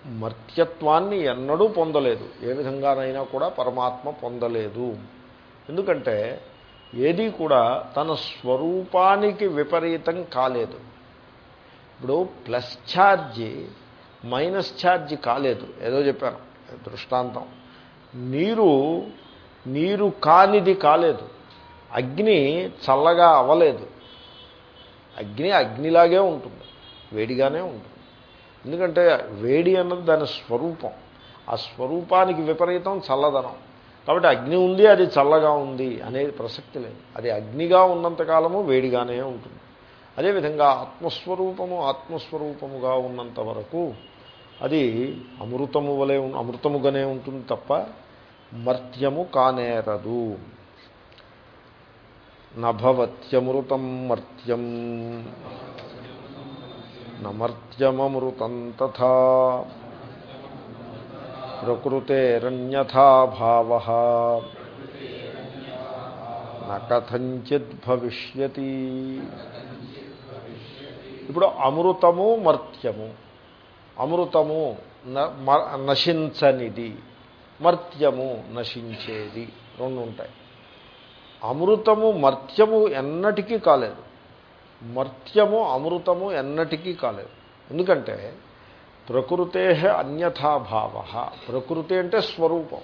మర్త్యత్వాన్ని ఎన్నడూ పొందలేదు ఏ విధంగానైనా కూడా పరమాత్మ పొందలేదు. ఎందుకంటే ఏది కూడా తన స్వరూపానికి విపరీతం కాలేదు. ఇప్పుడు ప్లస్ ఛార్జీ మైనస్ ఛార్జ్ కాలేదు. ఏదో చెప్పాను. దృష్టాంతం. నీరు నీరు కానిది కాలేదు. అగ్ని చల్లగా అవ్వలేదు అగ్ని అగ్నిలాగే ఉంటుంది. వేడిగానే ఉంటుంది. ఎందుకంటే వేడి అన్నది దాని స్వరూపం. ఆ స్వరూపానికి విపరీతం చల్లదనం. కాబట్టి అగ్ని ఉంది అది చల్లగా ఉంది అనేది ప్రసక్తి లేదు. అది అగ్నిగా ఉన్నంతకాలము వేడిగానే ఉంటుంది. అదేవిధంగా ఆత్మస్వరూపము ఆత్మస్వరూపముగా ఉన్నంత వరకు అది అమృతము వలె ఉం- అమృతముగానే ఉంటుంది తప్ప మర్త్యము కానేరదు. నభవత్యమృతం మర్త్యం. నమర్త్యమృతం తథా ప్రకృతేరణ్యథాభావ నథంచిద్భవిష్యతి ఇప్పుడు అమృతము మర్త్యము. అమృతము న- మ- నశించనిది మర్త్యము నశించేది రెండు ఉంటాయి. అమృతము మర్త్యము ఎన్నటికీ కాలేదు. మర్త్యము అమృతము ఎన్నటికీ కాలేదు. ఎందుకంటే ప్రకృతే అన్యథాభావ ప్రకృతి అంటే స్వరూపం.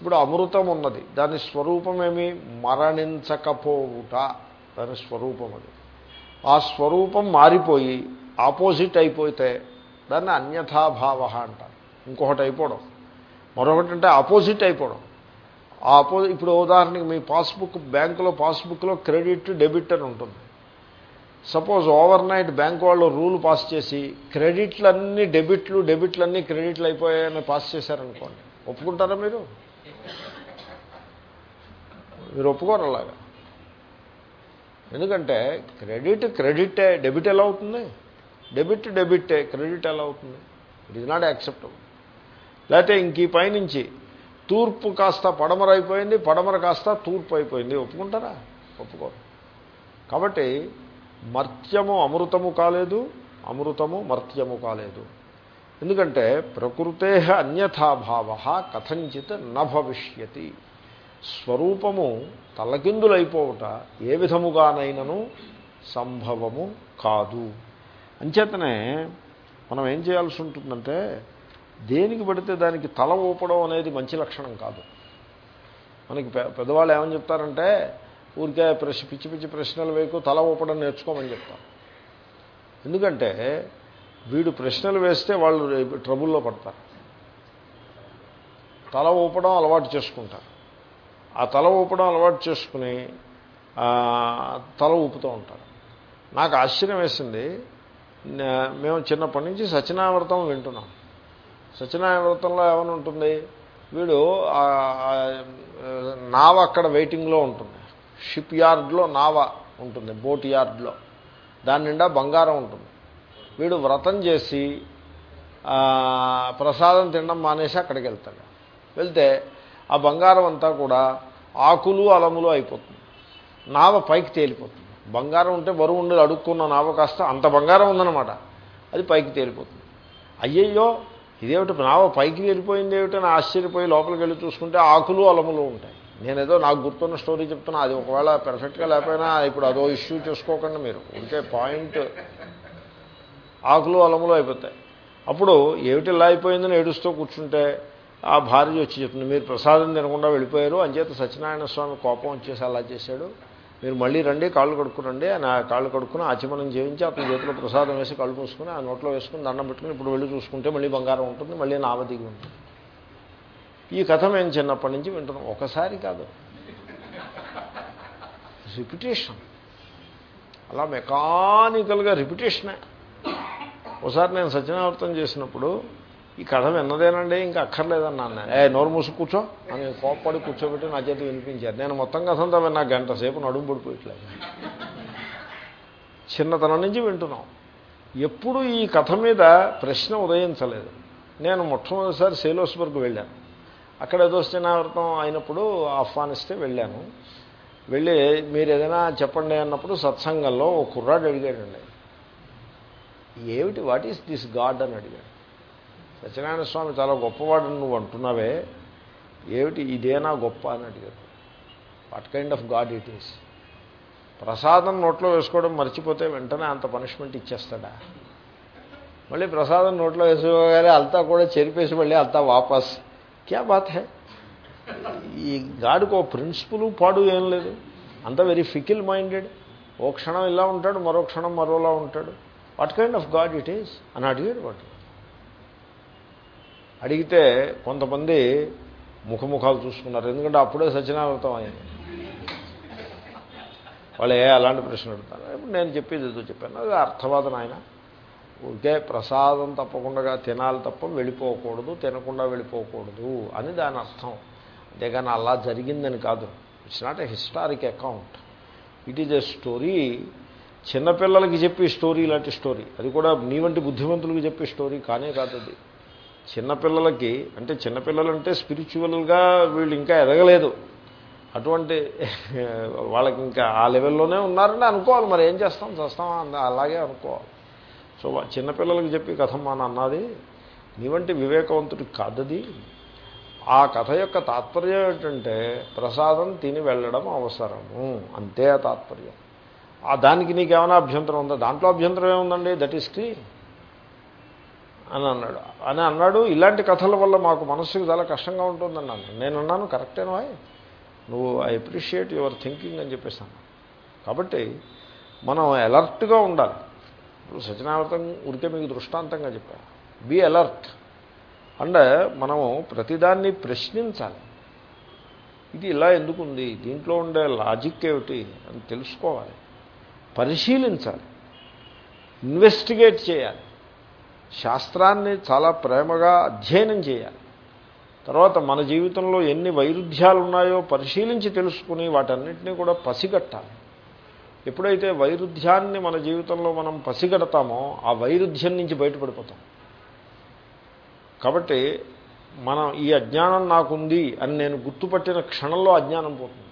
ఇప్పుడు అమృతం ఉన్నది. దాని స్వరూపమేమి? మరణించకపోవుట దాని స్వరూపం అది. ఆ స్వరూపం మారిపోయి ఆపోజిట్ అయిపోతే దాన్ని అన్యథాభావ అంటారు. ఇంకొకటి అయిపోవడం. మరొకటి అంటే ఆపోజిట్ అయిపోవడం. ఆ ఇప్పుడు ఉదాహరణకి మీ పాస్బుక్ బ్యాంకులో పాస్బుక్లో క్రెడిట్ డెబిట్ అని ఉంటుంది. సపోజ్ ఓవర్ నైట్ బ్యాంక్ వాళ్ళు రూల్ పాస్ చేసి క్రెడిట్లన్నీ డెబిట్లు డెబిట్లన్నీ క్రెడిట్లు అయిపోయాయని పాస్ చేశారనుకోండి. ఒప్పుకుంటారా మీరు? మీరు ఒప్పుకోరు అలాగా. ఎందుకంటే క్రెడిట్ క్రెడిటే డెబిట్ ఎలా అవుతుంది? డెబిట్ డెబిటే క్రెడిట్ ఎలా అవుతుంది? ఇట్ ఈజ్ నాట్ యాక్సెప్టబుల్ లేకపోతే ఇంక ఈ పైనుంచి తూర్పు కాస్త పడమర అయిపోయింది పడమర కాస్త తూర్పు అయిపోయింది. ఒప్పుకుంటారా? ఒప్పుకోరు. కాబట్టి మర్త్యము అమృతము కాలేదు అమృతము మర్త్యము కాలేదు. ఎందుకంటే ప్రకృతే అన్యథాభావ కథంచిత్ న భవిష్యతి. స్వరూపము తలకిందులైపోవుట ఏ విధముగానైనను సంభవము కాదు. అంచేతనే మనం ఏం చేయాల్సి ఉంటుందంటే దేనికి పడితే దానికి తల ఊపడం అనేది మంచి లక్షణం కాదు. మనకి పెద్దవాళ్ళు ఏమని చెప్తారంటే ఊరికే ప్రశ్న పిచ్చి పిచ్చి ప్రశ్నలు వేయకు తల ఊపడం నేర్చుకోమని చెప్తాం ఎందుకంటే వీడు ప్రశ్నలు వేస్తే వాళ్ళు ట్రబుల్లో పడతారు. తల ఊపడం అలవాటు చేసుకుంటారు. ఆ తల ఊపడం అలవాటు చేసుకుని తల ఊపుతూ ఉంటారు. నాకు ఆశ్చర్యం వేసింది మేము చిన్నప్పటి నుంచి సత్యనావ్రతం వింటున్నాం. సత్యనారాయణవ్రతంలో ఏమైనా ఉంటుంది? వీడు నావ అక్కడ వెయిటింగ్లో ఉంటుంది. షిప్ యార్డ్లో నావ ఉంటుంది బోట్ యార్డ్లో దాని నిండా బంగారం ఉంటుంది. వీడు వ్రతం చేసి ప్రసాదం తినడం మానేసి అక్కడికి వెళ్తాడు. వెళ్తే ఆ బంగారం అంతా కూడా ఆకులు అలములు అయిపోతుంది. నావ పైకి తేలిపోతుంది. బంగారం ఉంటే బరువు ఉండదు అడుక్కున్న నావ కాస్త అంత బంగారం ఉందన్నమాట. అది పైకి తేలిపోతుంది. అయ్యయ్యో ఇదేమిటి నావ పైకి వెళ్ళిపోయింది ఏమిటని ఆశ్చర్యపోయి లోపలికి వెళ్ళి చూసుకుంటే ఆకులు అలములు ఉంటాయి. నేనేదో నాకు గుర్తున్న స్టోరీ చెప్తున్నా అది ఒకవేళ పెర్ఫెక్ట్గా లేకపోయినా ఇప్పుడు అదో ఇష్యూ చేసుకోకండి మీరు. ఉంటే పాయింట్ ఆకులు అలములు అయిపోతాయి. అప్పుడు ఏమిటి ఇలా అయిపోయిందని ఏడుస్తూ కూర్చుంటే ఆ భార్య వచ్చి చెప్తుంది మీరు ప్రసాదం తినకుండా వెళ్ళిపోయారు అంచేత సత్యనారాయణ స్వామి కోపం వచ్చేసి అలా చేశాడు. మీరు మళ్ళీ రండి కాళ్ళు కడుక్కురండి ఆయన కాళ్ళు కడుక్కుని ఆచమనం చేయించి అతని చేతిలో ప్రసాదం వేసి కళ్ళు పూసుకుని ఆ నోట్లో వేసుకుని దండం పెట్టుకుని ఇప్పుడు వెళ్ళి చూసుకుంటే మళ్ళీ బంగారం ఉంటుంది మళ్ళీ నావ దిగి ఉంటుంది. ఈ కథ మేము చిన్నప్పటి నుంచి వింటున్నాం. ఒకసారి కాదు. రిపిటేషన్ అలా మెకానికల్గా రిపిటేషనే ఒకసారి నేను సత్యనావర్తం చేసినప్పుడు ఈ కథ విన్నదేనండి ఇంకా అక్కర్లేదన్నాను నేను. ఏ నోరు మూసి కూర్చో. అని కోప్పడి కూర్చోబెట్టి నా చేతి వినిపించారు. నేను మొత్తం కథ అంతా విన్నా గంట సేపు నడుము పడిపోయట్లేదు. చిన్నతనం నుంచి వింటున్నాం. ఎప్పుడు ఈ కథ మీద ప్రశ్న ఉదయించలేదు. నేను మొట్టమొదటిసారి సేలోస్బర్గ్ వెళ్ళాను. అక్కడ ఏదో స్థినావృతం అయినప్పుడు ఆహ్వానిస్తే వెళ్ళాను. వెళ్ళి మీరు ఏదైనా చెప్పండి అన్నప్పుడు సత్సంగంలో ఓ కుర్రాడు అడిగాడండి. ఏమిటి వాట్ ఈస్ దిస్ గాడ్ అని అడిగాడు. సత్యనారాయణ స్వామి చాలా గొప్పవాడు నువ్వు అంటున్నావే. ఏమిటి? ఇదేనా గొప్ప అని అడిగారు what kind of god it is ప్రసాదం నోట్లో వేసుకోవడం మర్చిపోతే వెంటనే అంత పనిష్మెంట్ ఇచ్చేస్తాడా? మళ్ళీ ప్రసాదం నోట్లో వేసుకోగానే అంతా కూడా చెరిపేసి మళ్ళీ అంతా వాపస్. క్యా బాత్ హే? ఈ గాడికి ఓ ప్రిన్సిపుల్ పాడు ఏం లేదు. అంత వెరీ ఫికిల్ మైండెడ్ ఓ క్షణం ఇలా ఉంటాడు మరో క్షణం మరోలా ఉంటాడు. What kind of god it is అని అడిగాడు వాడు. అడిగితే కొంతమంది ముఖముఖాలు చూసుకున్నారు. ఎందుకంటే అప్పుడే సత్యనారాయణతం అయింది వాళ్ళు ఏ అలాంటి ప్రశ్న అడుగుతారు? ఇప్పుడు నేను చెప్పేది ఏదో చెప్పాను. అది అర్థవాదన ఆయన. ఊరికే ప్రసాదం తప్పకుండా తినాలి తప్ప వెళ్ళిపోకూడదు తినకుండా వెళ్ళిపోకూడదు అని దాని అర్థం. అంతేగాని అలా జరిగిందని కాదు. It's not a historic account it is a story చిన్నపిల్లలకి చెప్పే స్టోరీ ఇలాంటి స్టోరీ అది కూడా నీ వంటి బుద్ధిమంతులకు చెప్పే స్టోరీ కానే కాదు అది. చిన్నపిల్లలకి అంటే చిన్నపిల్లలంటే స్పిరిచువల్గా వీళ్ళు ఇంకా ఎదగలేదు. అటువంటి వాళ్ళకి ఇంకా ఆ లెవెల్లోనే ఉన్నారని అనుకోవాలి. మరి ఏం చేస్తాం? చేస్తాం అలాగే అనుకోవాలి. సో చిన్నపిల్లలకి చెప్పి కథ మా అన్నది నీ వంటి కాదది ఆ కథ యొక్క తాత్పర్యం ఏంటంటే ప్రసాదం తిని వెళ్ళడం అవసరము. అంతే తాత్పర్యం. ఆ దానికి నీకేమైనా అభ్యంతరం ఉందా? దాంట్లో అభ్యంతరం ఏముందండి? దట్ ఈస్ క్లీ అని అన్నాడు. అని అన్నాడు ఇలాంటి కథల వల్ల మాకు మనస్సుకు చాలా కష్టంగా ఉంటుందన్నాను నేను అన్నాను కరెక్టేనా నువ్వు ఐ అప్రిషియేట్ యువర్ థింకింగ్ అని చెప్పేసాను కాబట్టి మనం అలర్ట్గా ఉండాలి. ఇప్పుడు సత్యనారాయణ ఉడికే మీకు దృష్టాంతంగా చెప్పాను. Be alert. అండ్ మనము ప్రతిదాన్ని ప్రశ్నించాలి. ఇది ఇలా ఎందుకుంది దీంట్లో ఉండే లాజిక్ ఏమిటి అని తెలుసుకోవాలి. పరిశీలించాలి. ఇన్వెస్టిగేట్ చేయాలి. శాస్త్రాన్ని చాలా ప్రేమగా అధ్యయనం చేయాలి. తర్వాత మన జీవితంలో ఎన్ని వైరుధ్యాలు ఉన్నాయో పరిశీలించి తెలుసుకుని వాటన్నిటినీ కూడా పసిగట్టాలి. ఎప్పుడైతే వైరుధ్యాన్ని మన జీవితంలో మనం పసిగడతామో ఆ వైరుధ్యం నుంచి బయటపడిపోతాం. కాబట్టి మనం ఈ అజ్ఞానం నాకుంది అని నేను గుర్తుపట్టిన క్షణంలో అజ్ఞానం పోతుంది.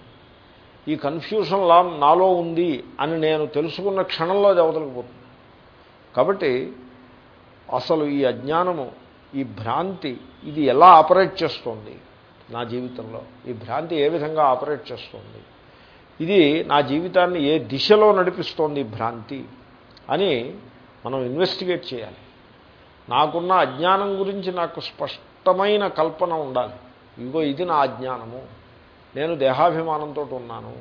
ఈ కన్ఫ్యూషన్ లా నాలో ఉంది అని నేను తెలుసుకున్న క్షణంలో అది అవతలకు పోతుంది. కాబట్టి అసలు ఈ అజ్ఞానము ఈ భ్రాంతి ఇది ఎలా ఆపరేట్ చేస్తోంది? నా జీవితంలో ఈ భ్రాంతి ఏ విధంగా ఆపరేట్ చేస్తోంది? ఇది నా జీవితాన్ని ఏ దిశలో నడిపిస్తోంది భ్రాంతి అని మనం ఇన్వెస్టిగేట్ చేయాలి. నాకున్న అజ్ఞానం గురించి నాకు స్పష్టమైన కల్పన ఉండాలి. ఇదిగో ఇది నా అజ్ఞానము. నేను దేహాభిమానంతో ఉన్నాను.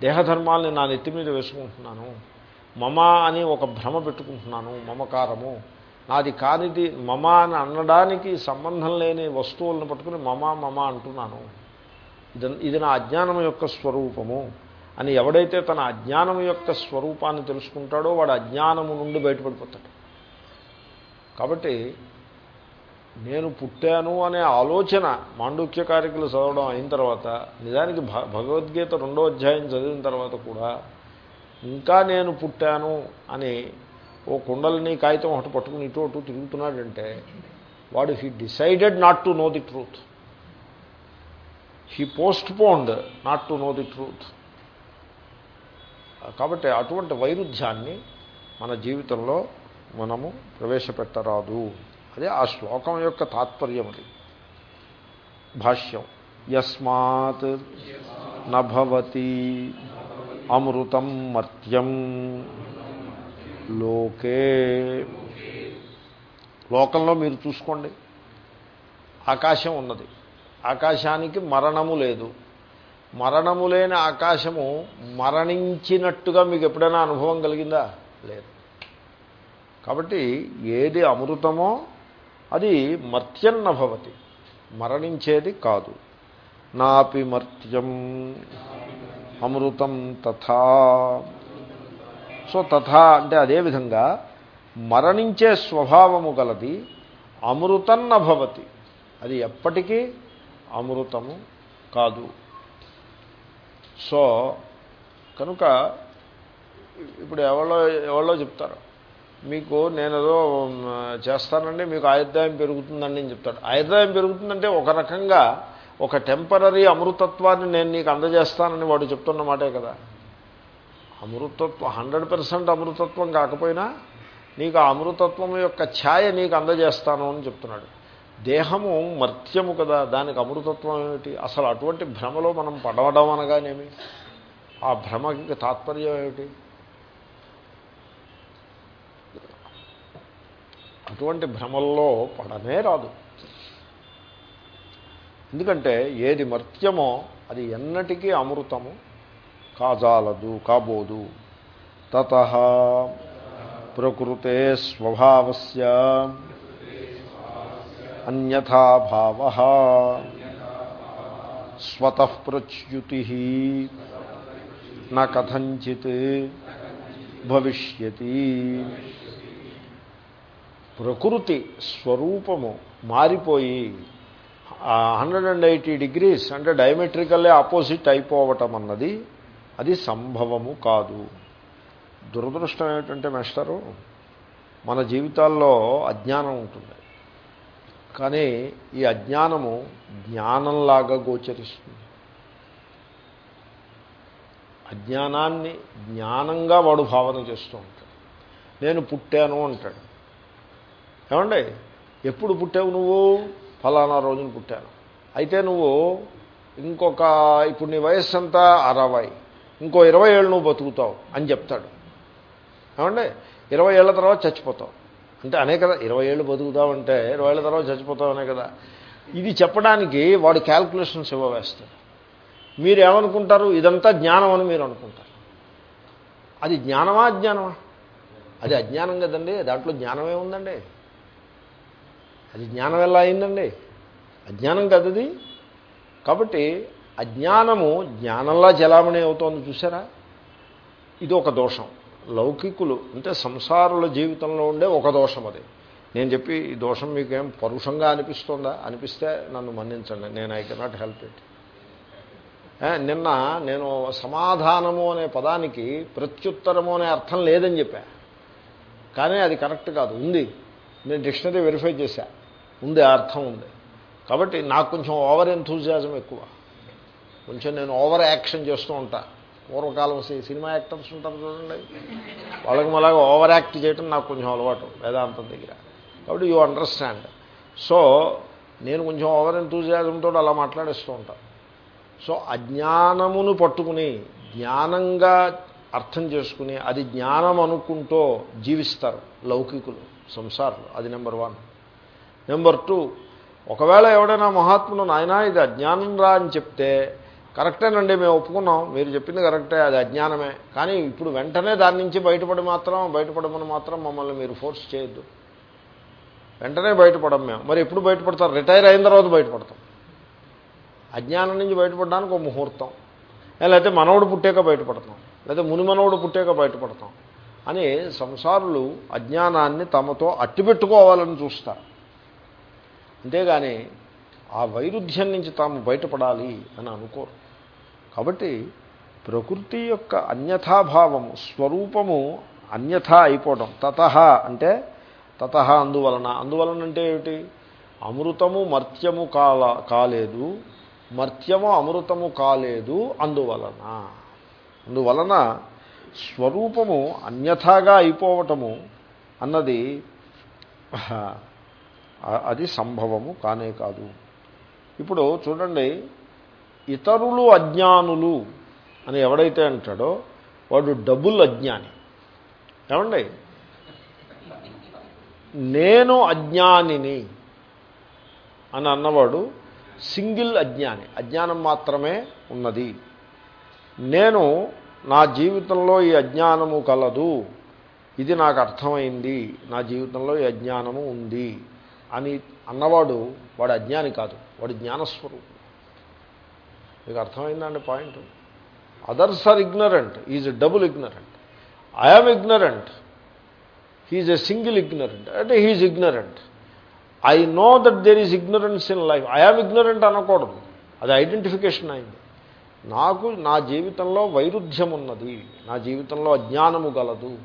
దేహధర్మాల్ని నా నెత్తి మీద వేసుకుంటున్నాను. మమ అని ఒక భ్రమ పెట్టుకుంటున్నాను. మమకారము. నాది కానిది మమ అని అనడానికి సంబంధం లేని వస్తువులను పట్టుకుని మమ మమ అంటున్నాను. ఇది ఇది నా అజ్ఞానం యొక్క స్వరూపము అని ఎవడైతే తన అజ్ఞానం యొక్క స్వరూపాన్ని తెలుసుకుంటాడో వాడు అజ్ఞానము నుండి బయటపడిపోతాడు. కాబట్టి నేను పుట్టాను అనే ఆలోచన మాండుక్య కారికలు చదవడం అయిన తర్వాత నిజానికి భగవద్గీత రెండో అధ్యాయం చదివిన తర్వాత కూడా ఇంకా నేను పుట్టాను అని ఓ కుండలని కాగితం ఒకటి పట్టుకుని ఇటు అటు తిరుగుతున్నాడంటే వాడు he decided not to know the truth. He postponed not to know the truth. కాబట్టి అటువంటి వైరుధ్యాన్ని మన జీవితంలో మనము ప్రవేశపెట్టరాదు. అదే ఆ శ్లోకం యొక్క తాత్పర్యం అది. భాష్యం. యస్మాత్ నభవతి అమృతం మర్త్యం. లోకే. లోకంలో మీరు చూసుకోండి. ఆకాశం ఉన్నది. ఆకాశానికి మరణము లేదు. మరణము లేని ఆకాశము మరణించినట్టుగా మీకు ఎప్పుడైనా అనుభవం కలిగిందా? లేదు. కాబట్టి ఏది అమృతమో అది మర్త్యన్న భవతి. మరణించేది కాదు. నాపి మర్త్యం. అమృతం తథా. సో తథా అంటే అదేవిధంగా మరణించే స్వభావము గలది అమృతన్న భవతి. అది ఎప్పటికీ అమృతము కాదు. సో కనుక ఇప్పుడు ఎవరో ఎవరో చెప్తారు. మీకు నేనేదో చేస్తానండి మీకు ఆయుర్దాయం పెరుగుతుందండి అని చెప్తాడు. ఆయుర్దాయం పెరుగుతుందంటే ఒక రకంగా ఒక టెంపరీ అమృతత్వాన్ని నేను నీకు అందజేస్తానని వాడు చెప్తున్న మాటే కదా. అమృతత్వం హండ్రెడ్ పర్సెంట్ అమృతత్వం కాకపోయినా నీకు ఆ అమృతత్వం యొక్క ఛాయ నీకు అందజేస్తాను అని చెప్తున్నాడు. దేహము మర్త్యము కదా దానికి అమృతత్వం ఏమిటి? అసలు అటువంటి భ్రమలో మనం పడవడం అనగానేమి? ఆ భ్రమకి తాత్పర్యం ఏమిటి? అటువంటి భ్రమల్లో పడనే రాదు. ఎందుకంటే ఏది మర్త్యమో అది ఎన్నటికీ అమృతము కాజాలదు కాబోదు. తత ప్రకృతే స్వభావస్య. అన్యథాభావ స్వత ప్రచ్యుతి. నథంచిత్ భవిష్యతి. ప్రకృతి స్వరూపము మారిపోయి హండ్రెడ్ అండ్ ఎయిటీ డిగ్రీస్ అంటే డయమెట్రికల్లే ఆపోజిట్ అయిపోవటం అన్నది అది సంభవము కాదు. దురదృష్టం ఏమిటంటే మేస్టారు మన జీవితాల్లో అజ్ఞానం ఉంటుంది. కానీ ఈ అజ్ఞానము జ్ఞానంలాగా గోచరిస్తుంది. అజ్ఞానాన్ని జ్ఞానంగా వాడు భావన చేస్తూ ఉంటాడు. నేను పుట్టాను అంటాడు. ఏమండి? ఎప్పుడు పుట్టావు నువ్వు? ఫలానా రోజున పుట్టాను. అయితే నువ్వు ఇంకొక ఇప్పుడు నీ వయస్సు అంతా అరవై. ఇంకో ఇరవై ఏళ్ళు నువ్వు బతుకుతావు అని చెప్తాడు. ఏమండి ఇరవై ఏళ్ళ తర్వాత చచ్చిపోతావు. అంటే అనే కదా ఇరవై ఏళ్ళు బతుకుతావు అంటే ఇరవై ఏళ్ళ తర్వాత చచ్చిపోతావు అనే కదా. ఇది చెప్పడానికి వాడు క్యాల్కులేషన్స్ ఇవ్వవేస్తాడు. మీరు ఏమనుకుంటారు ఇదంతా జ్ఞానం అని మీరు అనుకుంటారు. అది జ్ఞానమా అజ్ఞానమా? అది అజ్ఞానం కదండి. దాంట్లో జ్ఞానమే ఉందండి. అది జ్ఞానం ఎలా అయిందండి? అజ్ఞానం కదది. కాబట్టి అజ్ఞానము జ్ఞానంలా జలామణి అవుతోంది చూసారా ఇది ఒక దోషం. లౌకికులు అంటే సంసారుల జీవితంలో ఉండే ఒక దోషం అది. నేను చెప్పి ఈ దోషం మీకేం పరుషంగా అనిపిస్తుందా? అనిపిస్తే నన్ను మన్నించండి. నేను ఐ కెనాట్ హెల్ప్ ఇట్. నిన్న నేను సమాధానము అనే పదానికి ప్రత్యుత్తరము అనే అర్థం లేదని చెప్పా. కానీ అది కరెక్ట్ కాదు. ఉంది. నేను డిక్షనరీ వెరిఫై చేశా. ఉంది అర్థం ఉంది. కాబట్టి నాకు కొంచెం ఓవర్ ఎంతూజియాజం ఎక్కువ. కొంచెం నేను ఓవర్ యాక్షన్ చేస్తూ ఉంటా. పూర్వకాలం సినిమా యాక్టర్స్ ఉంటారు చూడండి. వాళ్ళకి మళ్ళీ ఓవర్ యాక్ట్ చేయటం నాకు కొంచెం అలవాటు వేదాంతం దగ్గర. కాబట్టి యూ అండర్స్టాండ్. సో నేను కొంచెం ఓవర్ ఎంతూజియాజంతో అలా మాట్లాడేస్తూ ఉంటాను సో అజ్ఞానమును పట్టుకుని జ్ఞానంగా అర్థం చేసుకుని అది జ్ఞానం అనుకుంటూ జీవిస్తారు లౌకికులు సంసారులు. అది నెంబర్ వన్. నెంబర్ టూ ఒకవేళ ఎవడైనా మహాత్ములు నాయన ఇది అజ్ఞానం రా అని చెప్తే కరెక్టేనండి మేము ఒప్పుకున్నాం. మీరు చెప్పింది కరెక్టే అది అజ్ఞానమే. కానీ ఇప్పుడు వెంటనే దాని నుంచి బయటపడి మాత్రం బయటపడమని మాత్రం మమ్మల్ని మీరు ఫోర్స్ చేయొద్దు. వెంటనే బయటపడం మేము. మరి ఎప్పుడు బయటపడతారు? రిటైర్ అయిన తర్వాత బయటపడతాం. అజ్ఞానం నుంచి బయటపడడానికి ఒక ముహూర్తం. లేకపోతే మనవడు పుట్టాక బయటపడతాం. లేదా మునిమనవుడు పుట్టాక బయటపడతాం. అని సంసారులు అజ్ఞానాన్ని తమతో అట్టిపెట్టుకోవాలని చూస్తారు. అంతేగాని ఆ వైరుధ్యం నుంచి తాము బయటపడాలి అని అనుకోరు. కాబట్టి ప్రకృతి యొక్క అన్యథాభావము స్వరూపము అన్యథా అయిపోవడం. తత అంటే తత అందువలన. అందువలన అంటే ఏమిటి? అమృతము మర్త్యము కాల కాలేదు. మర్త్యము అమృతము కాలేదు అందువలన. అందువలన స్వరూపము అన్యథాగా అయిపోవటము అన్నది అది సంభవము కానే కాదు. ఇప్పుడు చూడండి ఇతరులు అజ్ఞానులు అని ఎవడైతే అంటాడో వాడు డబుల్ అజ్ఞాని. ఏమండి? నేను అజ్ఞానిని అని అన్నవాడు సింగిల్ అజ్ఞాని. అజ్ఞానం మాత్రమే ఉన్నది. నేను నా జీవితంలో ఈ అజ్ఞానము కలదు. ఇది నాకు అర్థమైంది. నా జీవితంలో ఈ అజ్ఞానము ఉంది అని అన్నవాడు వాడు అజ్ఞాని కాదు. వాడు జ్ఞానస్వరూపుడు మీకు అర్థమైందండి point? Others are ignorant is double ignorant I'm ignorant he's a single ignorant అంటే he's ignorant I know that there is ignorance in life I am ignorant అనకూడదు. అది ఐడెంటిఫికేషన్ అయింది. నాకు నా జీవితంలో వైరుధ్యం ఉన్నది. నా జీవితంలో అజ్ఞానము గలదు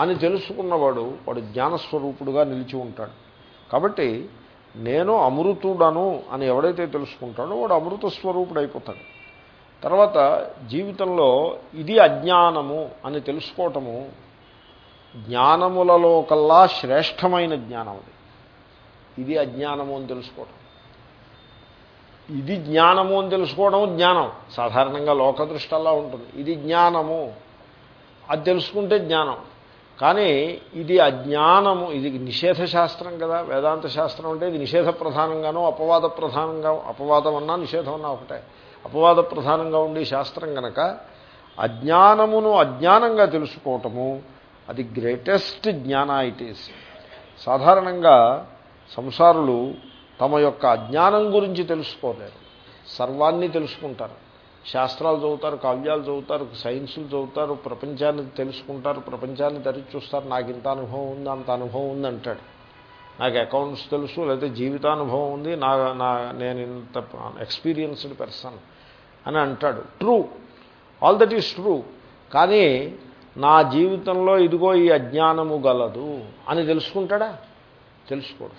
అని తెలుసుకున్నవాడు వాడు జ్ఞానస్వరూపుడుగా నిలిచి ఉంటాడు. కాబట్టి నేను అమృతుడను అని ఎవడైతే తెలుసుకుంటాడో వాడు అమృత స్వరూపుడు అయిపోతాడు తర్వాత జీవితంలో ఇది అజ్ఞానము అని తెలుసుకోవటము జ్ఞానములలో కల్లా శ్రేష్టమైన జ్ఞానం అది. ఇది అజ్ఞానము అని తెలుసుకోవటం ఇది జ్ఞానము అని తెలుసుకోవడం జ్ఞానం. సాధారణంగా లోకదృష్టల్లా ఉంటుంది. ఇది జ్ఞానము. అది తెలుసుకుంటే జ్ఞానం. కానీ ఇది అజ్ఞానము ఇది నిషేధ శాస్త్రం కదా వేదాంత శాస్త్రం అంటే ఇది నిషేధ ప్రధానంగానో అపవాద ప్రధానంగా అపవాదం అన్నా నిషేధం అన్నా ఒకటే. అపవాద ప్రధానంగా ఉండే శాస్త్రం కనుక అజ్ఞానమును అజ్ఞానంగా తెలుసుకోవటము అది గ్రేటెస్ట్ జ్ఞాన ఇట్ ఈస్ సాధారణంగా సంసారులు తమ యొక్క అజ్ఞానం గురించి తెలుసుకోలేరు. సర్వాన్ని తెలుసుకుంటారు. శాస్త్రాలు చదువుతారు కావ్యాలు చదువుతారు సైన్సులు చదువుతారు ప్రపంచాన్ని తెలుసుకుంటారు ప్రపంచాన్ని తెరిచి చూస్తారు. నాకు ఇంత అనుభవం ఉంది అంత అనుభవం ఉంది అంటాడు. నాకు అకౌంట్స్ తెలుసు లేకపోతే జీవితానుభవం ఉంది నా నా నేను ఇంత ఎక్స్పీరియన్స్డ్ పర్సన్ అని అంటాడు. True all that is true కానీ నా జీవితంలో ఇదిగో ఈ అజ్ఞానము గలదు అని తెలుసుకుంటాడా? తెలుసుకోడు.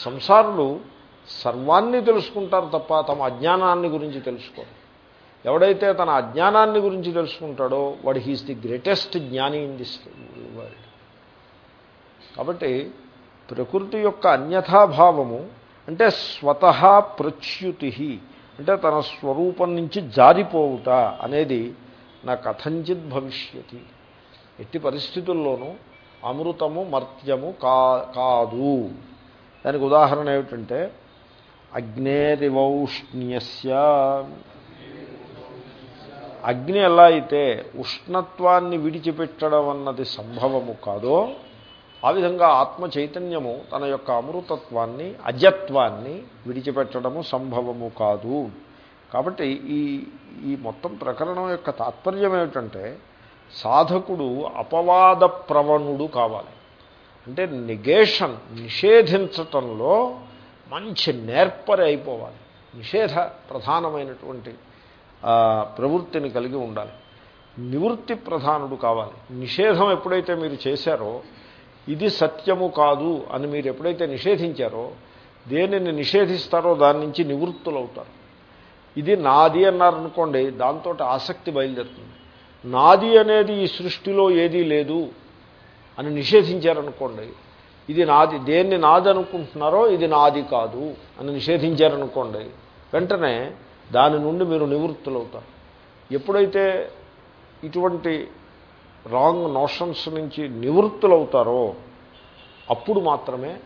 సంసారులు సర్వాన్ని తెలుసుకుంటారు తప్ప తమ అజ్ఞానాన్ని గురించి తెలుసుకోరు. ఎవడైతే తన అజ్ఞానాన్ని గురించి తెలుసుకుంటాడో వాడు హీస్ ది గ్రేటెస్ట్ జ్ఞాని ఇన్ దిస్ వరల్డ్ కాబట్టి ప్రకృతి యొక్క అన్యథాభావము అంటే స్వతహా ప్రచ్యుతి అంటే తన స్వరూపం నుంచి జారిపోవుట అనేది నా కథంచిత్ భవిష్యతి. ఎట్టి పరిస్థితుల్లోనూ అమృతము మర్త్యము కా కాదు. దానికి ఉదాహరణ ఏమిటంటే అగ్నేరివౌష్ణ్యస్య అగ్ని ఎలా అయితే ఉష్ణత్వాన్ని విడిచిపెట్టడం అన్నది సంభవము కాదో ఆ విధంగా ఆత్మ చైతన్యము తన యొక్క అమృతత్వాన్ని అజత్వాన్ని విడిచిపెట్టడము సంభవము కాదు. కాబట్టి ఈ ఈ మొత్తం ప్రకరణం యొక్క తాత్పర్యం ఏమిటంటే సాధకుడు అపవాద ప్రవణుడు కావాలి. అంటే నిగేషన్ నిషేధించటంలో మంచి నేర్పరి అయిపోవాలి. నిషేధ ప్రధానమైనటువంటి ప్రవృత్తిని కలిగి ఉండాలి. నివృత్తి ప్రధానుడు కావాలి. నిషేధం ఎప్పుడైతే మీరు చేశారో ఇది సత్యము కాదు అని మీరు ఎప్పుడైతే నిషేధించారో దేనిని నిషేధిస్తారో దాని నుంచి నివృత్తులవుతారు. ఇది నాది అన్నారనుకోండి దాంతో ఆసక్తి బయలుదేరుతుంది. నాది అనేది ఈ సృష్టిలో ఏదీ లేదు అని నిషేధించారనుకోండి ఇది నాది దేన్ని నాది అనుకుంటున్నారో ఇది నాది కాదు అని నిషేధించారనుకోండి వెంటనే దాని నుండి మీరు నివృత్తులవుతారు. ఎప్పుడైతే ఇటువంటి రాంగ్ నోషన్స్ నుంచి నివృత్తులవుతారో అప్పుడు మాత్రమే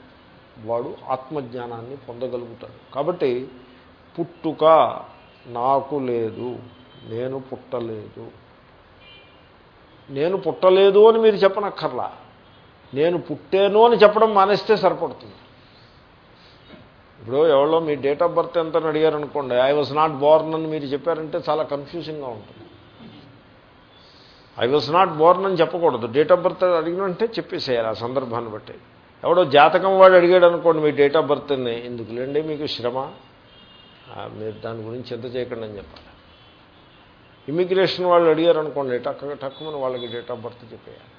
వాడు ఆత్మజ్ఞానాన్ని పొందగలుగుతాడు. కాబట్టి పుట్టుక నాకు లేదు నేను పుట్టలేదు. నేను పుట్టలేదు అని మీరు చెప్పనక్కర్లా. నేను పుట్టాను అని చెప్పడం మానేస్తే సరిపడుతుంది. ఇప్పుడు ఎవరో మీ డేట్ ఆఫ్ బర్త్ ఎంత అని అడిగారు అనుకోండి ఐ వాజ్ నాట్ బోర్న్ అని మీరు చెప్పారంటే చాలా కన్ఫ్యూజింగ్గా ఉంటుంది. ఐ వాజ్ నాట్ బోర్న్ అని చెప్పకూడదు. డేట్ ఆఫ్ బర్త్ అడిగినంటే చెప్పేసేయాలి ఆ సందర్భాన్ని బట్టి. ఎవడో జాతకం వాడు అడిగాడు అనుకోండి మీ డేట్ ఆఫ్ బర్త్ని ఎందుకులేండి మీకు శ్రమ? మీరు దాని గురించి ఎంత చేయకండి అని చెప్పాలి. ఇమిగ్రేషన్ వాళ్ళు అడిగారు అనుకోండి టక్ టక్కుమని వాళ్ళకి డేట్ ఆఫ్ బర్త్ చెప్పేయాలి.